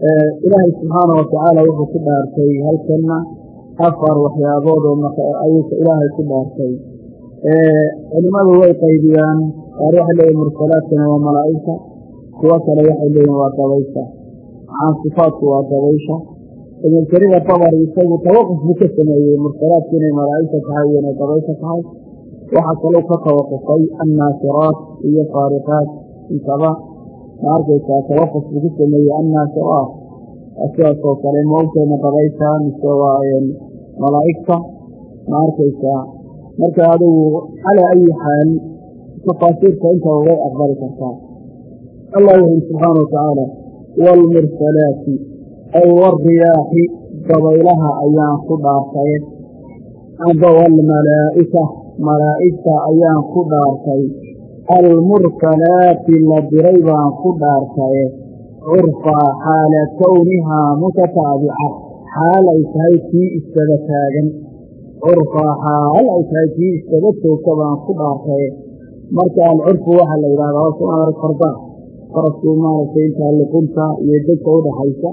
ilaahay subxaana watacaala wuxuu ku dhaartay halkanna afar waxyaabood oo ayuu ilaahay ku dhaartay. Culimadu way qaybiyaan qaar waxay leeyihiin mursalaadkana waa malaa'igta kuwo kale waxay leeyihiin waa dabaysha macaan sifaadku waa dabaysha ibnulkariim atabari isagu tawaquf buu ka sameeyey mursalaadku inay malaa'igta tahay iyo inay dabaysha tahay. Waxaa kalou ka tawaqufay annaasiraat iyo faariqaat intaba ma arkaysaa tawaquf buu ku sameeyey annaasiraat sidaasoo kale maogteena dabaysha mise waa malaa'igta ma arkaysaa marka adigu calaa ayi xaal tafaasiirka inta way aqbali kartaa. Allah wuxuuli subxaana watacaala waalmursalaati ay waariyaaxi dabaylaha ayaan ku dhaartay. Amba waalmalaa'ika malaa'igta ayaan ku dhaartay almursalaati la diray baan ku dhaartaye curfaa xaala kownihaa mutataabica xaal ay tahay kii isdaba taagan curfaa xaal ay tahay kii isdaba joogta baan ku dhaartaye marka alcurfu waxaa la yidhahdaa hoos fardaa faraskii maaragtay intaa luqunta iyo degta udhaxaysa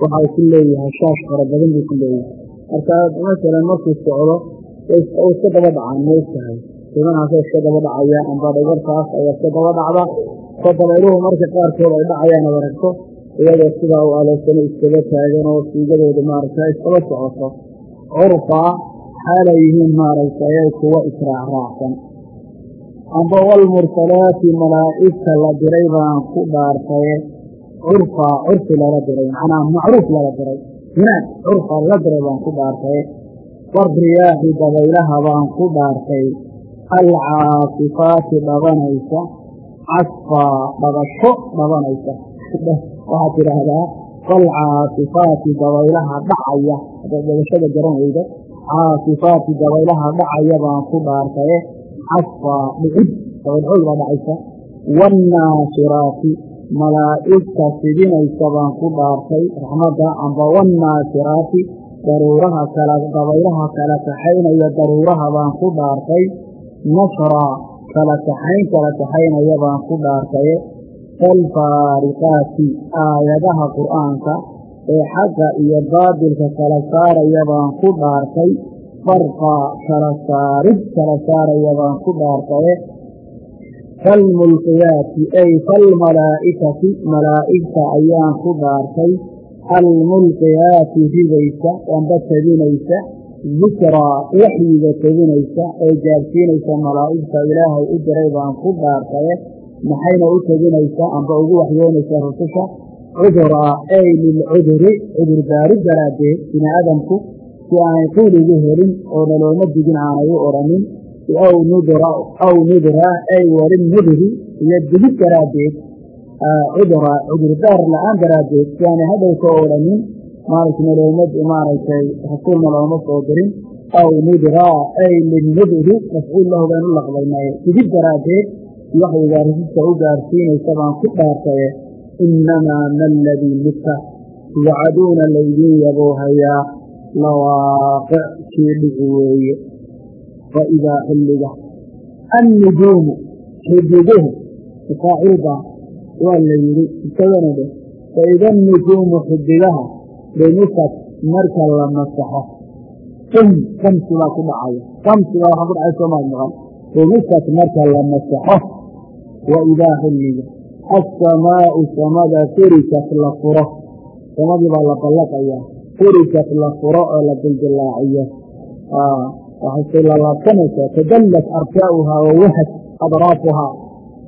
waxaa ku leeyahay shaash fara badan buu ku leeyahay marka masalan markuu socdo iska daba dhacaan maogtahay timahaasa iska daba dhacaya amba dhagartaas ayaa iska daba dhacda ka dabayluhu marka qaarkood ay dhacayaan ad aragto iyadoo sidaa u aloosano iskaba taagan oo siigadooda maaragta iskaba socoto. Curfaa xaalay yihiin maaragtay kuwa israacraacsan amba walmursalaati malaa'igta la diray baan ku dhaartaye curfaa curfi lala diray macnaa macruuf lala diray. Hinaag curfa lala diray baan ku dhaartaye warriyaaxi dabaylaha baan ku dhaartay alcaasifaati dhabanaysa casfaa dhabato dhabanaysa waxaad tidhaahdaa falcaasifaati dabaylaha dhacaya dabashada garan weyda caasifaati dabaylaha dhacaya baan ku dhaartaye casfaa dhicid dabaylxoog baa dhacaysa. Waannaashiraati malaa'igta fidinaysa baan ku dhaartay raxmadda amba waannaashiraati daruuraha kala dabaylaha kala kaxaynaya daruuraha baan ku dhaartay nashraa kala kaxayn kala kaxaynaya baan ku dhaartaye falfaariqaati aayadaha qur'aanka ee xagga iyo baatilka kala saaraya baan ku dhaartay farqaa kala saarid kala saaraya baan ku dhaartaye falmulqiyaati ay falmalaa'ikati malaa'igta ayaan ku dhaartay almulqiyaati ridaysa amba tebinaysa dikraa waxyiga tebinaysa ee gaadhsiinaysa malaa'igta ilaahay u diray baan ku dhaartaye maxayna u tebinaysaa amba ugu waxyoonaysa rususha? Cuduraa ay lilcuduri cudur daari daraaddeed bini aadamku si aanay quul ugu helin oo nalooma digin aanay u odhanin aw nudraa ay walin nudri iyo digid daraaddeed cudura cudurdaar la'aan daraaddeed si aanay hadhowka odhanin maaragta nalooma maaragtay rasuulna looma soo dirin. Aw nudraa ay linnudri mafcuul lahu baynu laqbaynay digid daraaddeed waxyigaa rasuska u gaarsiinaysa baan ku dhaartaye innamaa ma ladii midka tuwacaduuna laydiin yaboohayaa lawaaqic kii dhici weeye. Fa idaa xilliga annujuumu xidiguhu faacilba waa la yidhi isagana dheh fa ida annujuumu xidigaha dhumisad marka la masaxo qum shamsi baa ku dhacaya shamsiga waxaa ku dhacay soomaad maqan dhumisad marka la masaxo wa idaa xilliga. Assamaa'u samada furikat la furo. Samadii baa la ballaqayaa furikat la furo oo la dildillaaciyo waxaysay lalaabsanaysaa tadallat arkaa'uhaa wawahad adraafuhaa.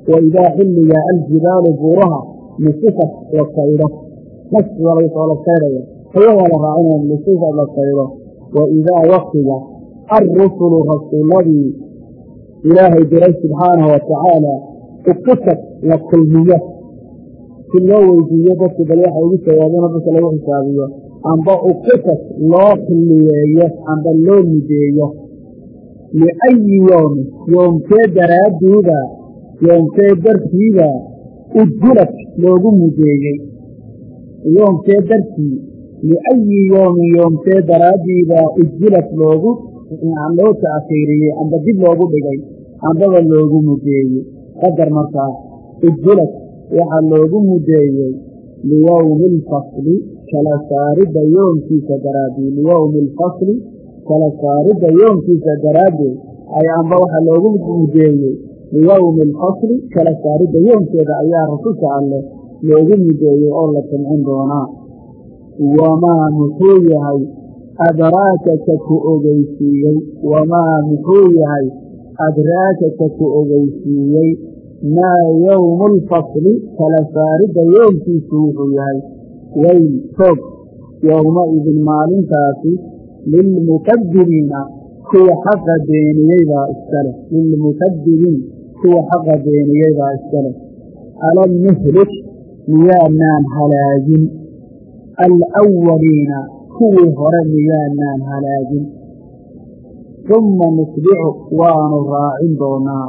Wa idaa xilliga aljibaalu buuraha nusifat la saydho nasfiga lagu soo la saydhaya hayadaa la raacinaya nusifat la saydho wa idaa waktiga alrusulu rasuuladii ilaahay diray subxaanahu watacaala uqisad la kulmiyo. Si loo weydiiyo dadki bal waxa ugu jawaabeenoo dadka lagu xisaabiyo amba uqisad loo xilliyeeyo amba loo mideeyo. Liayi yoomi yoomkee daraaddiida yoomkee dartiida ujulad loogu mudeeyey yoomkee dartii liayi yoomin yoomkee daraaddiida ujulad loogu loo ta'khiiriyey amba dib loogu dhigay ambaba loogu mudeeyey qadar markaa ujulad waxaa loogu mudeeyey liyowmi alfasli kala saaridda yoomkiisa daraaddii liyowmi alfasli kala saaridda yoomkiisa daraaddeed ay amba waxaa loogu mudeeyey liyowmi alfasli kala saaridda yoomkeeda ayaa rasulka alleh loogu mudeeyey oo la jamcin doonaa wamaa muxuu yahay adraaka ka ku ogeysiiyey wamaa muxuu yahay adraaka ka ku ogeysiiyey maa yowmu alfasli kala saaridda yoomkiisu wuxuu yahay weyl toog yowmaidin maalintaasi lilmukadibiina kuwa xaqa beeniyey baa iskale lilmukadibiin kuwa xaqa beeniyey baa iskale alam nuhlik miyaanaan halaagin alawaliina kuwii hore miyaanaan halaagin uma nusbicu waanu raacin doonaa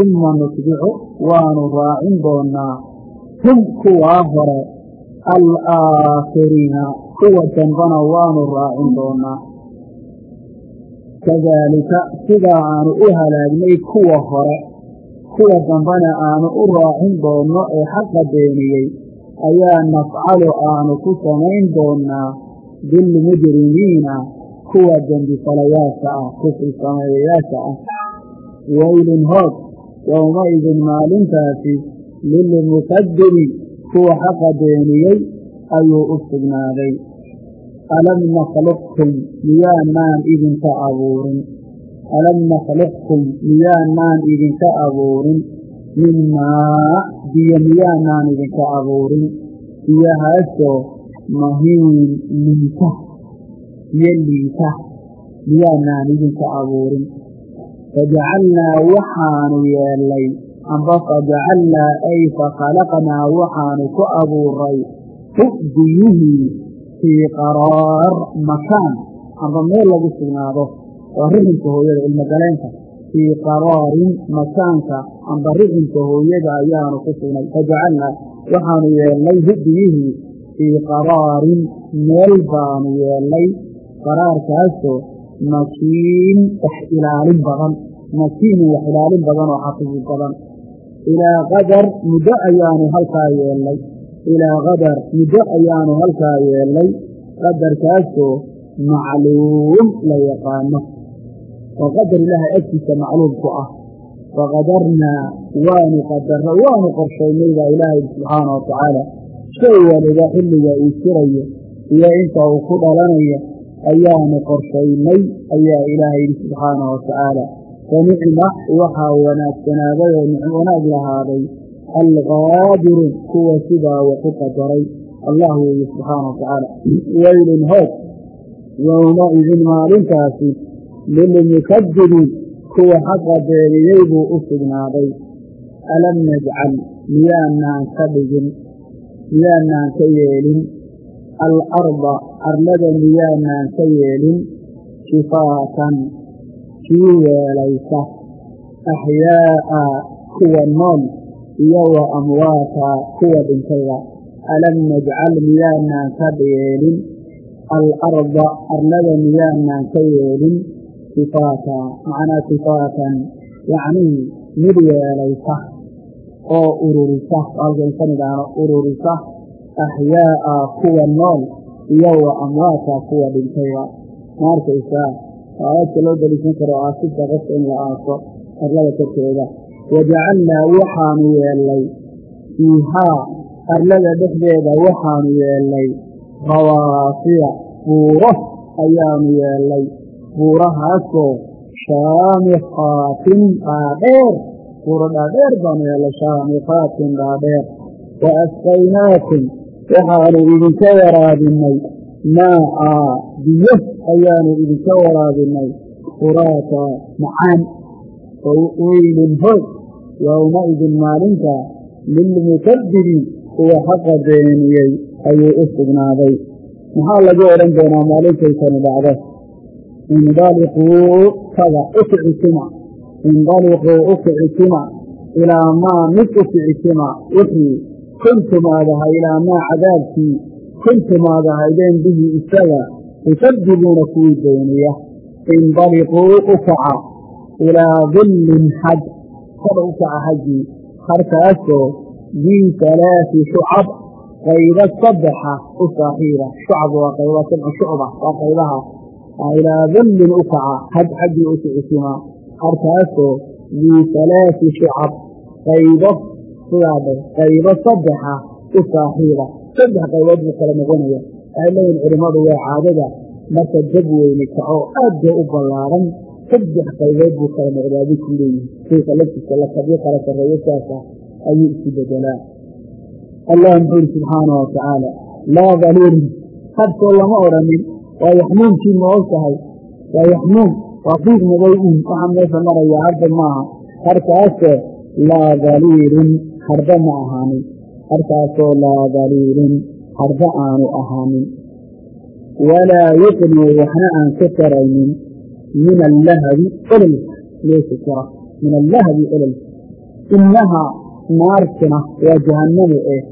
uma nusbicu waanu raacin doonaa hum kuwaa hore alaakhiriina kuwa dambana waanu raacin doonaa kadaalika sidaa aanu u halaagnay kuwa hore kuwa dambana aanu u raacin doonno ee xaqa beeniyey ayaa nafcalu aanu ku samayn doonaa bilmujrimiina kuwa dembifalayaasha ah kufri sameeyayaasha ah. Waylun hoog yowmaidin maalintaasi lilmukadibi kuwa xaqa beeniyey ayuu u sugnaaday. Alam nakhluqkum miyaanaan idinka abuurin? Alam nakhluqkum miyaanaan idinka abuurin? Min maa biyo miyaanaan idinka abuurin. Biyahaasoo mahiin liita. Biyo liita. Miyaanaan idinka abuurin. Fajacalnaa waxaanu yeelay amba fajacalnaa ay fakhalaqnaa waxaanu ku abuuray hu biyihii fii qaraar makaan. Amba meel lagu sugnaado. Waa rixinka hooyada ilmogaleynka fii qaraarin makaanka amba rixinka hooyada ayaanu ku sugnay fajacalnaa waxaanu yeelnay hu biyihii fii qaraarin meel baanu yeelnay qaraarkaasoo makiin wax ilaalin badan makiinin wax ilaalin badan oo xafiid badan ilaa qadar muddo ayaanu halkaa yeelnay ilaa qadar muddo ayaanu halkaa yeelnay qadarkaasoo macluum la yaqaano oo qadar ilaahay agtiisa macluum ku ah. Faqadarnaa waanu qadarra waanu qorshaynay baa ilaahay subxaana wa tacaala shay waliba xilliga uu jirayo iyo inta uu ku dhalanayo ayaanu qorshaynay ayaa ilaahay yidhi subxaana wa tacaala fanicma waxaa wanaagsanaaday oo wanaag lahaaday. Alqaadiru kuwa sidaa waxu qadaray. Allah weeye subxaana wa tacaala weylun hoog yowmaidin maalintaasi lilmukadibiin kuwa xaqa beeniyey buu u sugnaaday alam najcal miyaanaan ka dhigin miyaanaan ka yeelin alarda arlada miyaanaan ka yeelin kifaatan kii weelaysa axyaa'a kuwa nool iyo wa amwaata kuwa dhintayda alam najcal miyaanaan ka yeelin alarda arlada miyaanaan ka yeelin kifaata macnaa kifaatan yacnii mid weelaysa oo ururisa halkaysan idhaahno ururisa axyaa'a kuwa nool iyo wa amwaata kuwa dhintayda ma arkaysaa aayadka loo daliishan karo aasidda qofka in la aaso arlada korkeeda. Wajacalnaa waxaanu yeelnay fiihaa arlada dhexdeeda waxaanu yeelnay rawaasiya buuro ayaanu yeelnay buurahaasoo shaamikaatin dhaadheer buuro dhaadheer baanu yeelnay shaamikaatin dhaadheer. Wa asqaynaakum waxaanu idinka waraabinay maacaa biyo ayaanu idinka waraabinay. Furaata macaan waylun hoog yowmaidin maalinta lilmukadibiin kuwa xaqa beeniyey ayuu u sugnaaday. Maxaa lagu odhan doonaa maalintay tani dhacdo indaliquu taga u kicitima indaliquu ilaa maa mid u kicitima wixii kuntum ilaa maa cadaabkii kuntum aad bihi isaga tukadibuuna kuwii beeniya indaliquu u kaca ilaa dillin xad kada u kaca xaggii harkaasoo dii halaati shucab qaybo saddexa u saaxiiba shucab waa qayba sabcu shucba waa qaybaha ilaa dillin u kaca had xaggii u kicitima harkaasoo dii halaati shucab qaybo sidaa dhe qaybo saddexa u saaxiiba saddex qaybood buu kala noqonaya leeyihiin culimmadu waa caadada marka dab weyne kaco aad bay u ballaaran saddex qaybood buu kala noqdaa bay ku leeyihiin suuqa laftiisa lakabyo kala sarreeyo saasa ayuu isu bedelaa allah muxuu yidhi subxaana wa tacaala laa daliilin habkoo lama odhanin waa yaxmuumkii ma og tahay. Waa yaxmuum waa fiig madow un waxaa meesha maraya harda maaha. Harkaasoo laa daliilin harda ma ahaanin. Harkaasoo laa daliilin harda aanu ahaanin. Walaa yuqnii waxna aan ka taraynin. Min allahabi ololka meesha jira. Min allahabi ololka innahaa naartina waa jahanname eh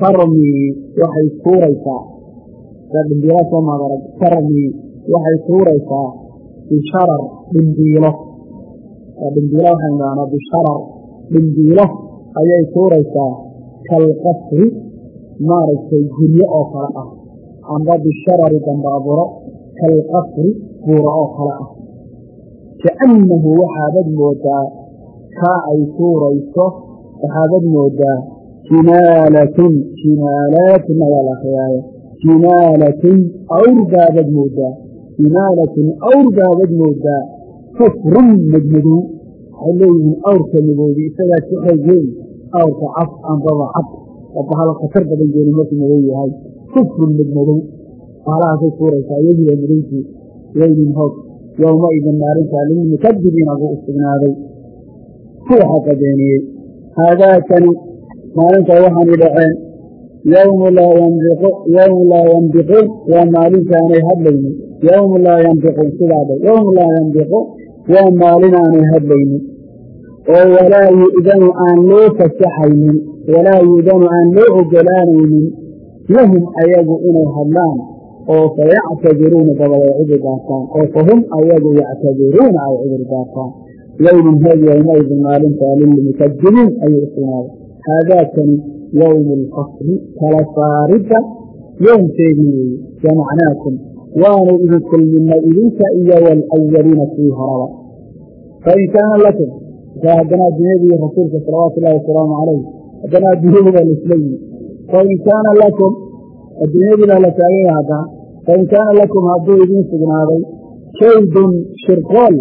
tarmii waxay tuuraysaa dhimbiilo soo madarag tarmii waxay tuuraysaa bisharar dhimbiilo dhimbiilo waxaan idhahnaa bisharar dhimbiilo ayay tuuraysaa kalqasri maaragtay guryo oo kale ah amba bisharari dambaaburo kalqasri buuro oo kale ah. Kaannahu waxaabad moodaa kaa ay tuurayso waxaabad moodaa jimaalatun jimaalatun ayaa la akriyaayo jimaalatun awr baabad moodaa. Jimaalatun awr baabad moodaa. Kufrun madmadow. Waxay leeyihiin awrka madoodi isagaa si xoog weyn. Awrka cad ambaba cad. Oo khatar badan geeni markuu madow yahay. Kufrun madmadow. Baalahaasay tuuraysaa iyagii waa madowtii weynin hoog yowmaidin maalintaa lilmukadibiina buu u sugnaaday kuwa xaqa beeniyey haadaakani maalinta waxaanay dhaceen yowmu laa yanbiquun waa maalintaanay hadlaynin yowmu laa yanbiquun sidaa dhe yowmu laa yanbiqu waa maalin aanay hadlaynin oo walaa yu'danu aan loo fasaxaynin walaa yu'danu aan loo ogolaanaynin lahum ayagu inay hadlaan oo fayactadiruuna dabada ay cudur daartaan oo fahum ayagu yactadiruuna ay cudur daartaan yowmun hoog yowmaidin maalintaa lilmukadibiin ayuu u sugnaaday haadaakani yowmu alfasli kala saaridda yoomkeedii weeye jamacnaakum waanu idin kulminay idinka iyo walawaliina kii horaba fain kaana lakum haddana adduunyadii rasuulka salawaatu ullahi wasalaamu calayh haddana adduunyadii baa laisla yimi fain kaana lakum adduunyadii baa la taagaya haddana fain kaana lakum hadduu idin sugnaaday shaydun shirqool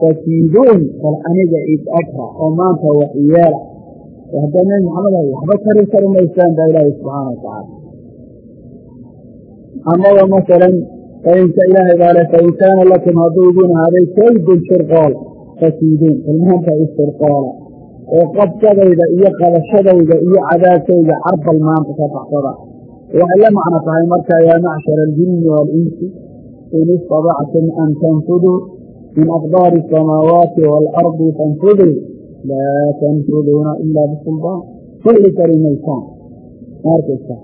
fakiiduun bal aniga id agra oo maanta wax yeela haddaa nebi maxamed ay waxba kari kari maysaan baa ilaahi subxaana watacaala amaba masalan fainka ilaahay baa le fain kaana lakum hadduu idin ahaaday shaydun shirqool fakiiduun bal maanta ishirqoola oo qabsadayda iyo qabashadayda iyo cadaabtayda carbal maanta ka baxsada waxay la macno tahay marka yaa macshara aljinni waalinsi in istadactum an tanfuduu min aqdaari asamaawaati waalardi fanfuduu laa tanfuduuna ilaa bisuldaan fulli kari maysaan maarkaysa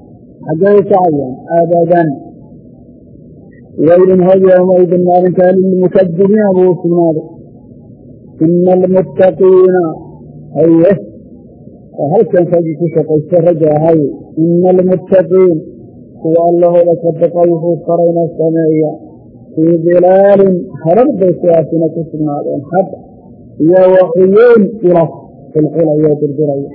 xaggay kacayaan abadan waylun hog yowmaidin maalinkaa lilmukadibiina buu u sugnaaday ina almuttaqiina haye waa halkan raggii ku shaqaysta ragga ahay ina almuttaqiin kuwa allahooda ka baqay wuxuu farayna sameeya fii dilaalin harar bay sidaasina ku iyo waxuyeyn ilaf qulqulayo dirdiraya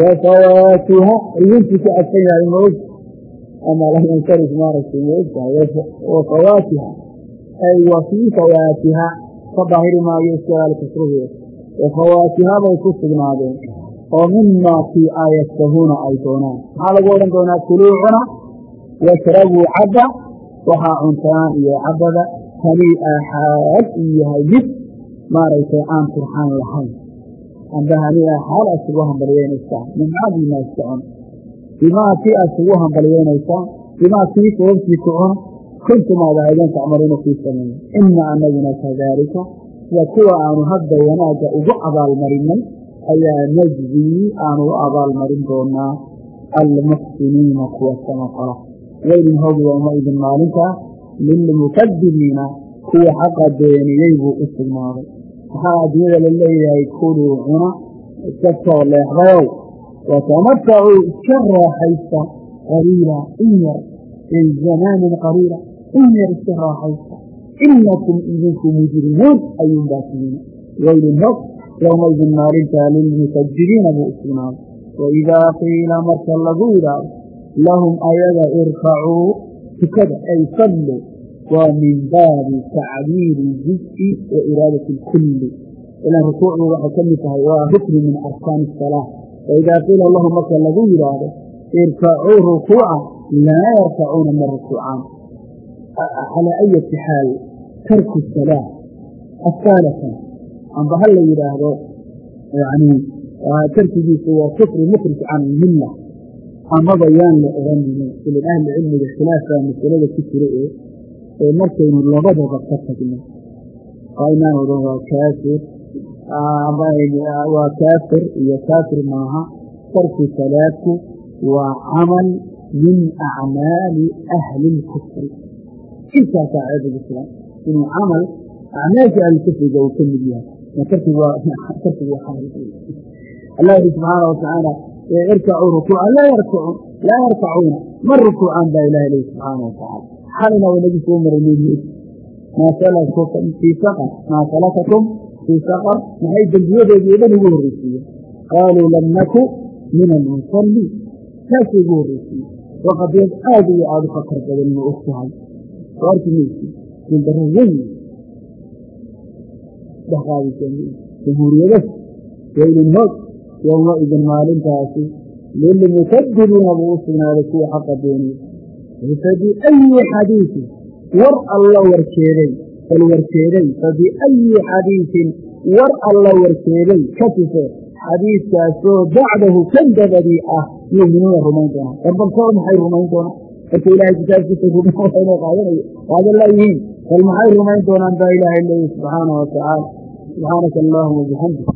wa fawaatiha riyintii ku cadsan yahay maog ama lamankaris maaragtay maogtahay wa fawaatiha ay wa fii fawaatiha ka daahiri maayo iskaalkasruhiya wa fawaatiha bay ku sugnaadeen oo mimaa kii aayastahuuna ay doonaan maxaa lagu odhan doonaa kuluu cuna washrabuu cabba waxaa cuntaan iyo cabada hanii'a xaal uu yahay mid maaragtay aan turxaan lahayn. Amba hanii'a xaal aad isugu hambalyeynaysaa nimcadiina iska cun. Bimaa kii aad isugu hambalyeynaysaa bimaa kii sababtii ku cuna kuntum aad ahaydeen tacmaluuna kii sameeyey ina anaguna kadaalika. Sida kuwa aanu hadda wanaagga ugu abaalmarinay ayaa najzii aanu u abaalmarin doonaa. Almuxsiniina kuwa samafala. Weylin hoog yowmaidin maalintaa lilmukadibiina kuwa xaqa beeniyey buu u sugnaaday maxaa addunyada la leeyahay kuluu cuna iska soo leexdayow watamatacuu iska raaxaysta qaliila in yar fii zamaanin qaliila in yar iska raaxaysta. Inakum idinku mujrimuun ayuunbaa tihiin weylin hoog yowmaidin maalintaa lilmukadibiina buu u sugnaaday waidaa qiila marka lagu yidhaahdo lahum ayaga irkacuu tukada ay salluu waa min baabi tacbiiri اljuz'i wa iraadati اlkulli ilan rukuucdu waxay ka mid tahay waa rukni min arkaani الsalaa waidaa qiila lahum marka lagu yidhaahdo irkacuu rukuuca laa yarkacuuna ma rukuucaan calaa ayati xaal tarku salaa asaalatan amba ha la yidhaahdo yani tarkigiisu waa kufri mukhrij can milla amaba yaan la oranayno ilan ahli cilmiga khilaafaa masalada ku jira ee ee markaynu labadaba ka tagno. Waa inaan odhan waa kaafir. Waa kaafir iyo kaafir maaha. Tarku salaadku waa camal min acmaali ahli اlkufri intaasaa ceebul islaam inuu camal acmaasha ahlkufriga uu ka mid yahay. Tarkigu waa allah yihi subxaana watacaala irkacuu rukuuca laa yarkacuun laa yarkacuuna ma rukuucaan baa ilahi lehi subxaana watacaala xalina wanagu soo maa salakakum fii saqar? Maa salakakum fii saqar? Maxay dembiyadeedii o dhan ugu horreysiiyeen qaaluu lam naku min almusalliin taasay ugu horreysiiye waa qadiyad aad iyo aada u khatar badan ma og tahay. Soo arki maysi dildaro weyn dhexqaadisa jamhuuriyado weylin hoog yowmaidin maalintaasi. Lilmukadibiina buu u sugnaaday kuwa xaqa beeniya fabiayi xadiisin war alla warkeeday bal warkeeday fabiayi xadiisin war alla warkeeday ka tuse xadiiskaasoo bacdahu kan dabadii ah yuuminuuna rumayn doonaa warbalkoo maxay rumayn doonaan marka ilahay kitaabkiisa rumaynoo qaadanayo qaadan laayihiin bal maxay rumayn doonaan baa ilaahay leeyahy subxaana wa tacaala subxaanaka allahuma bixamdik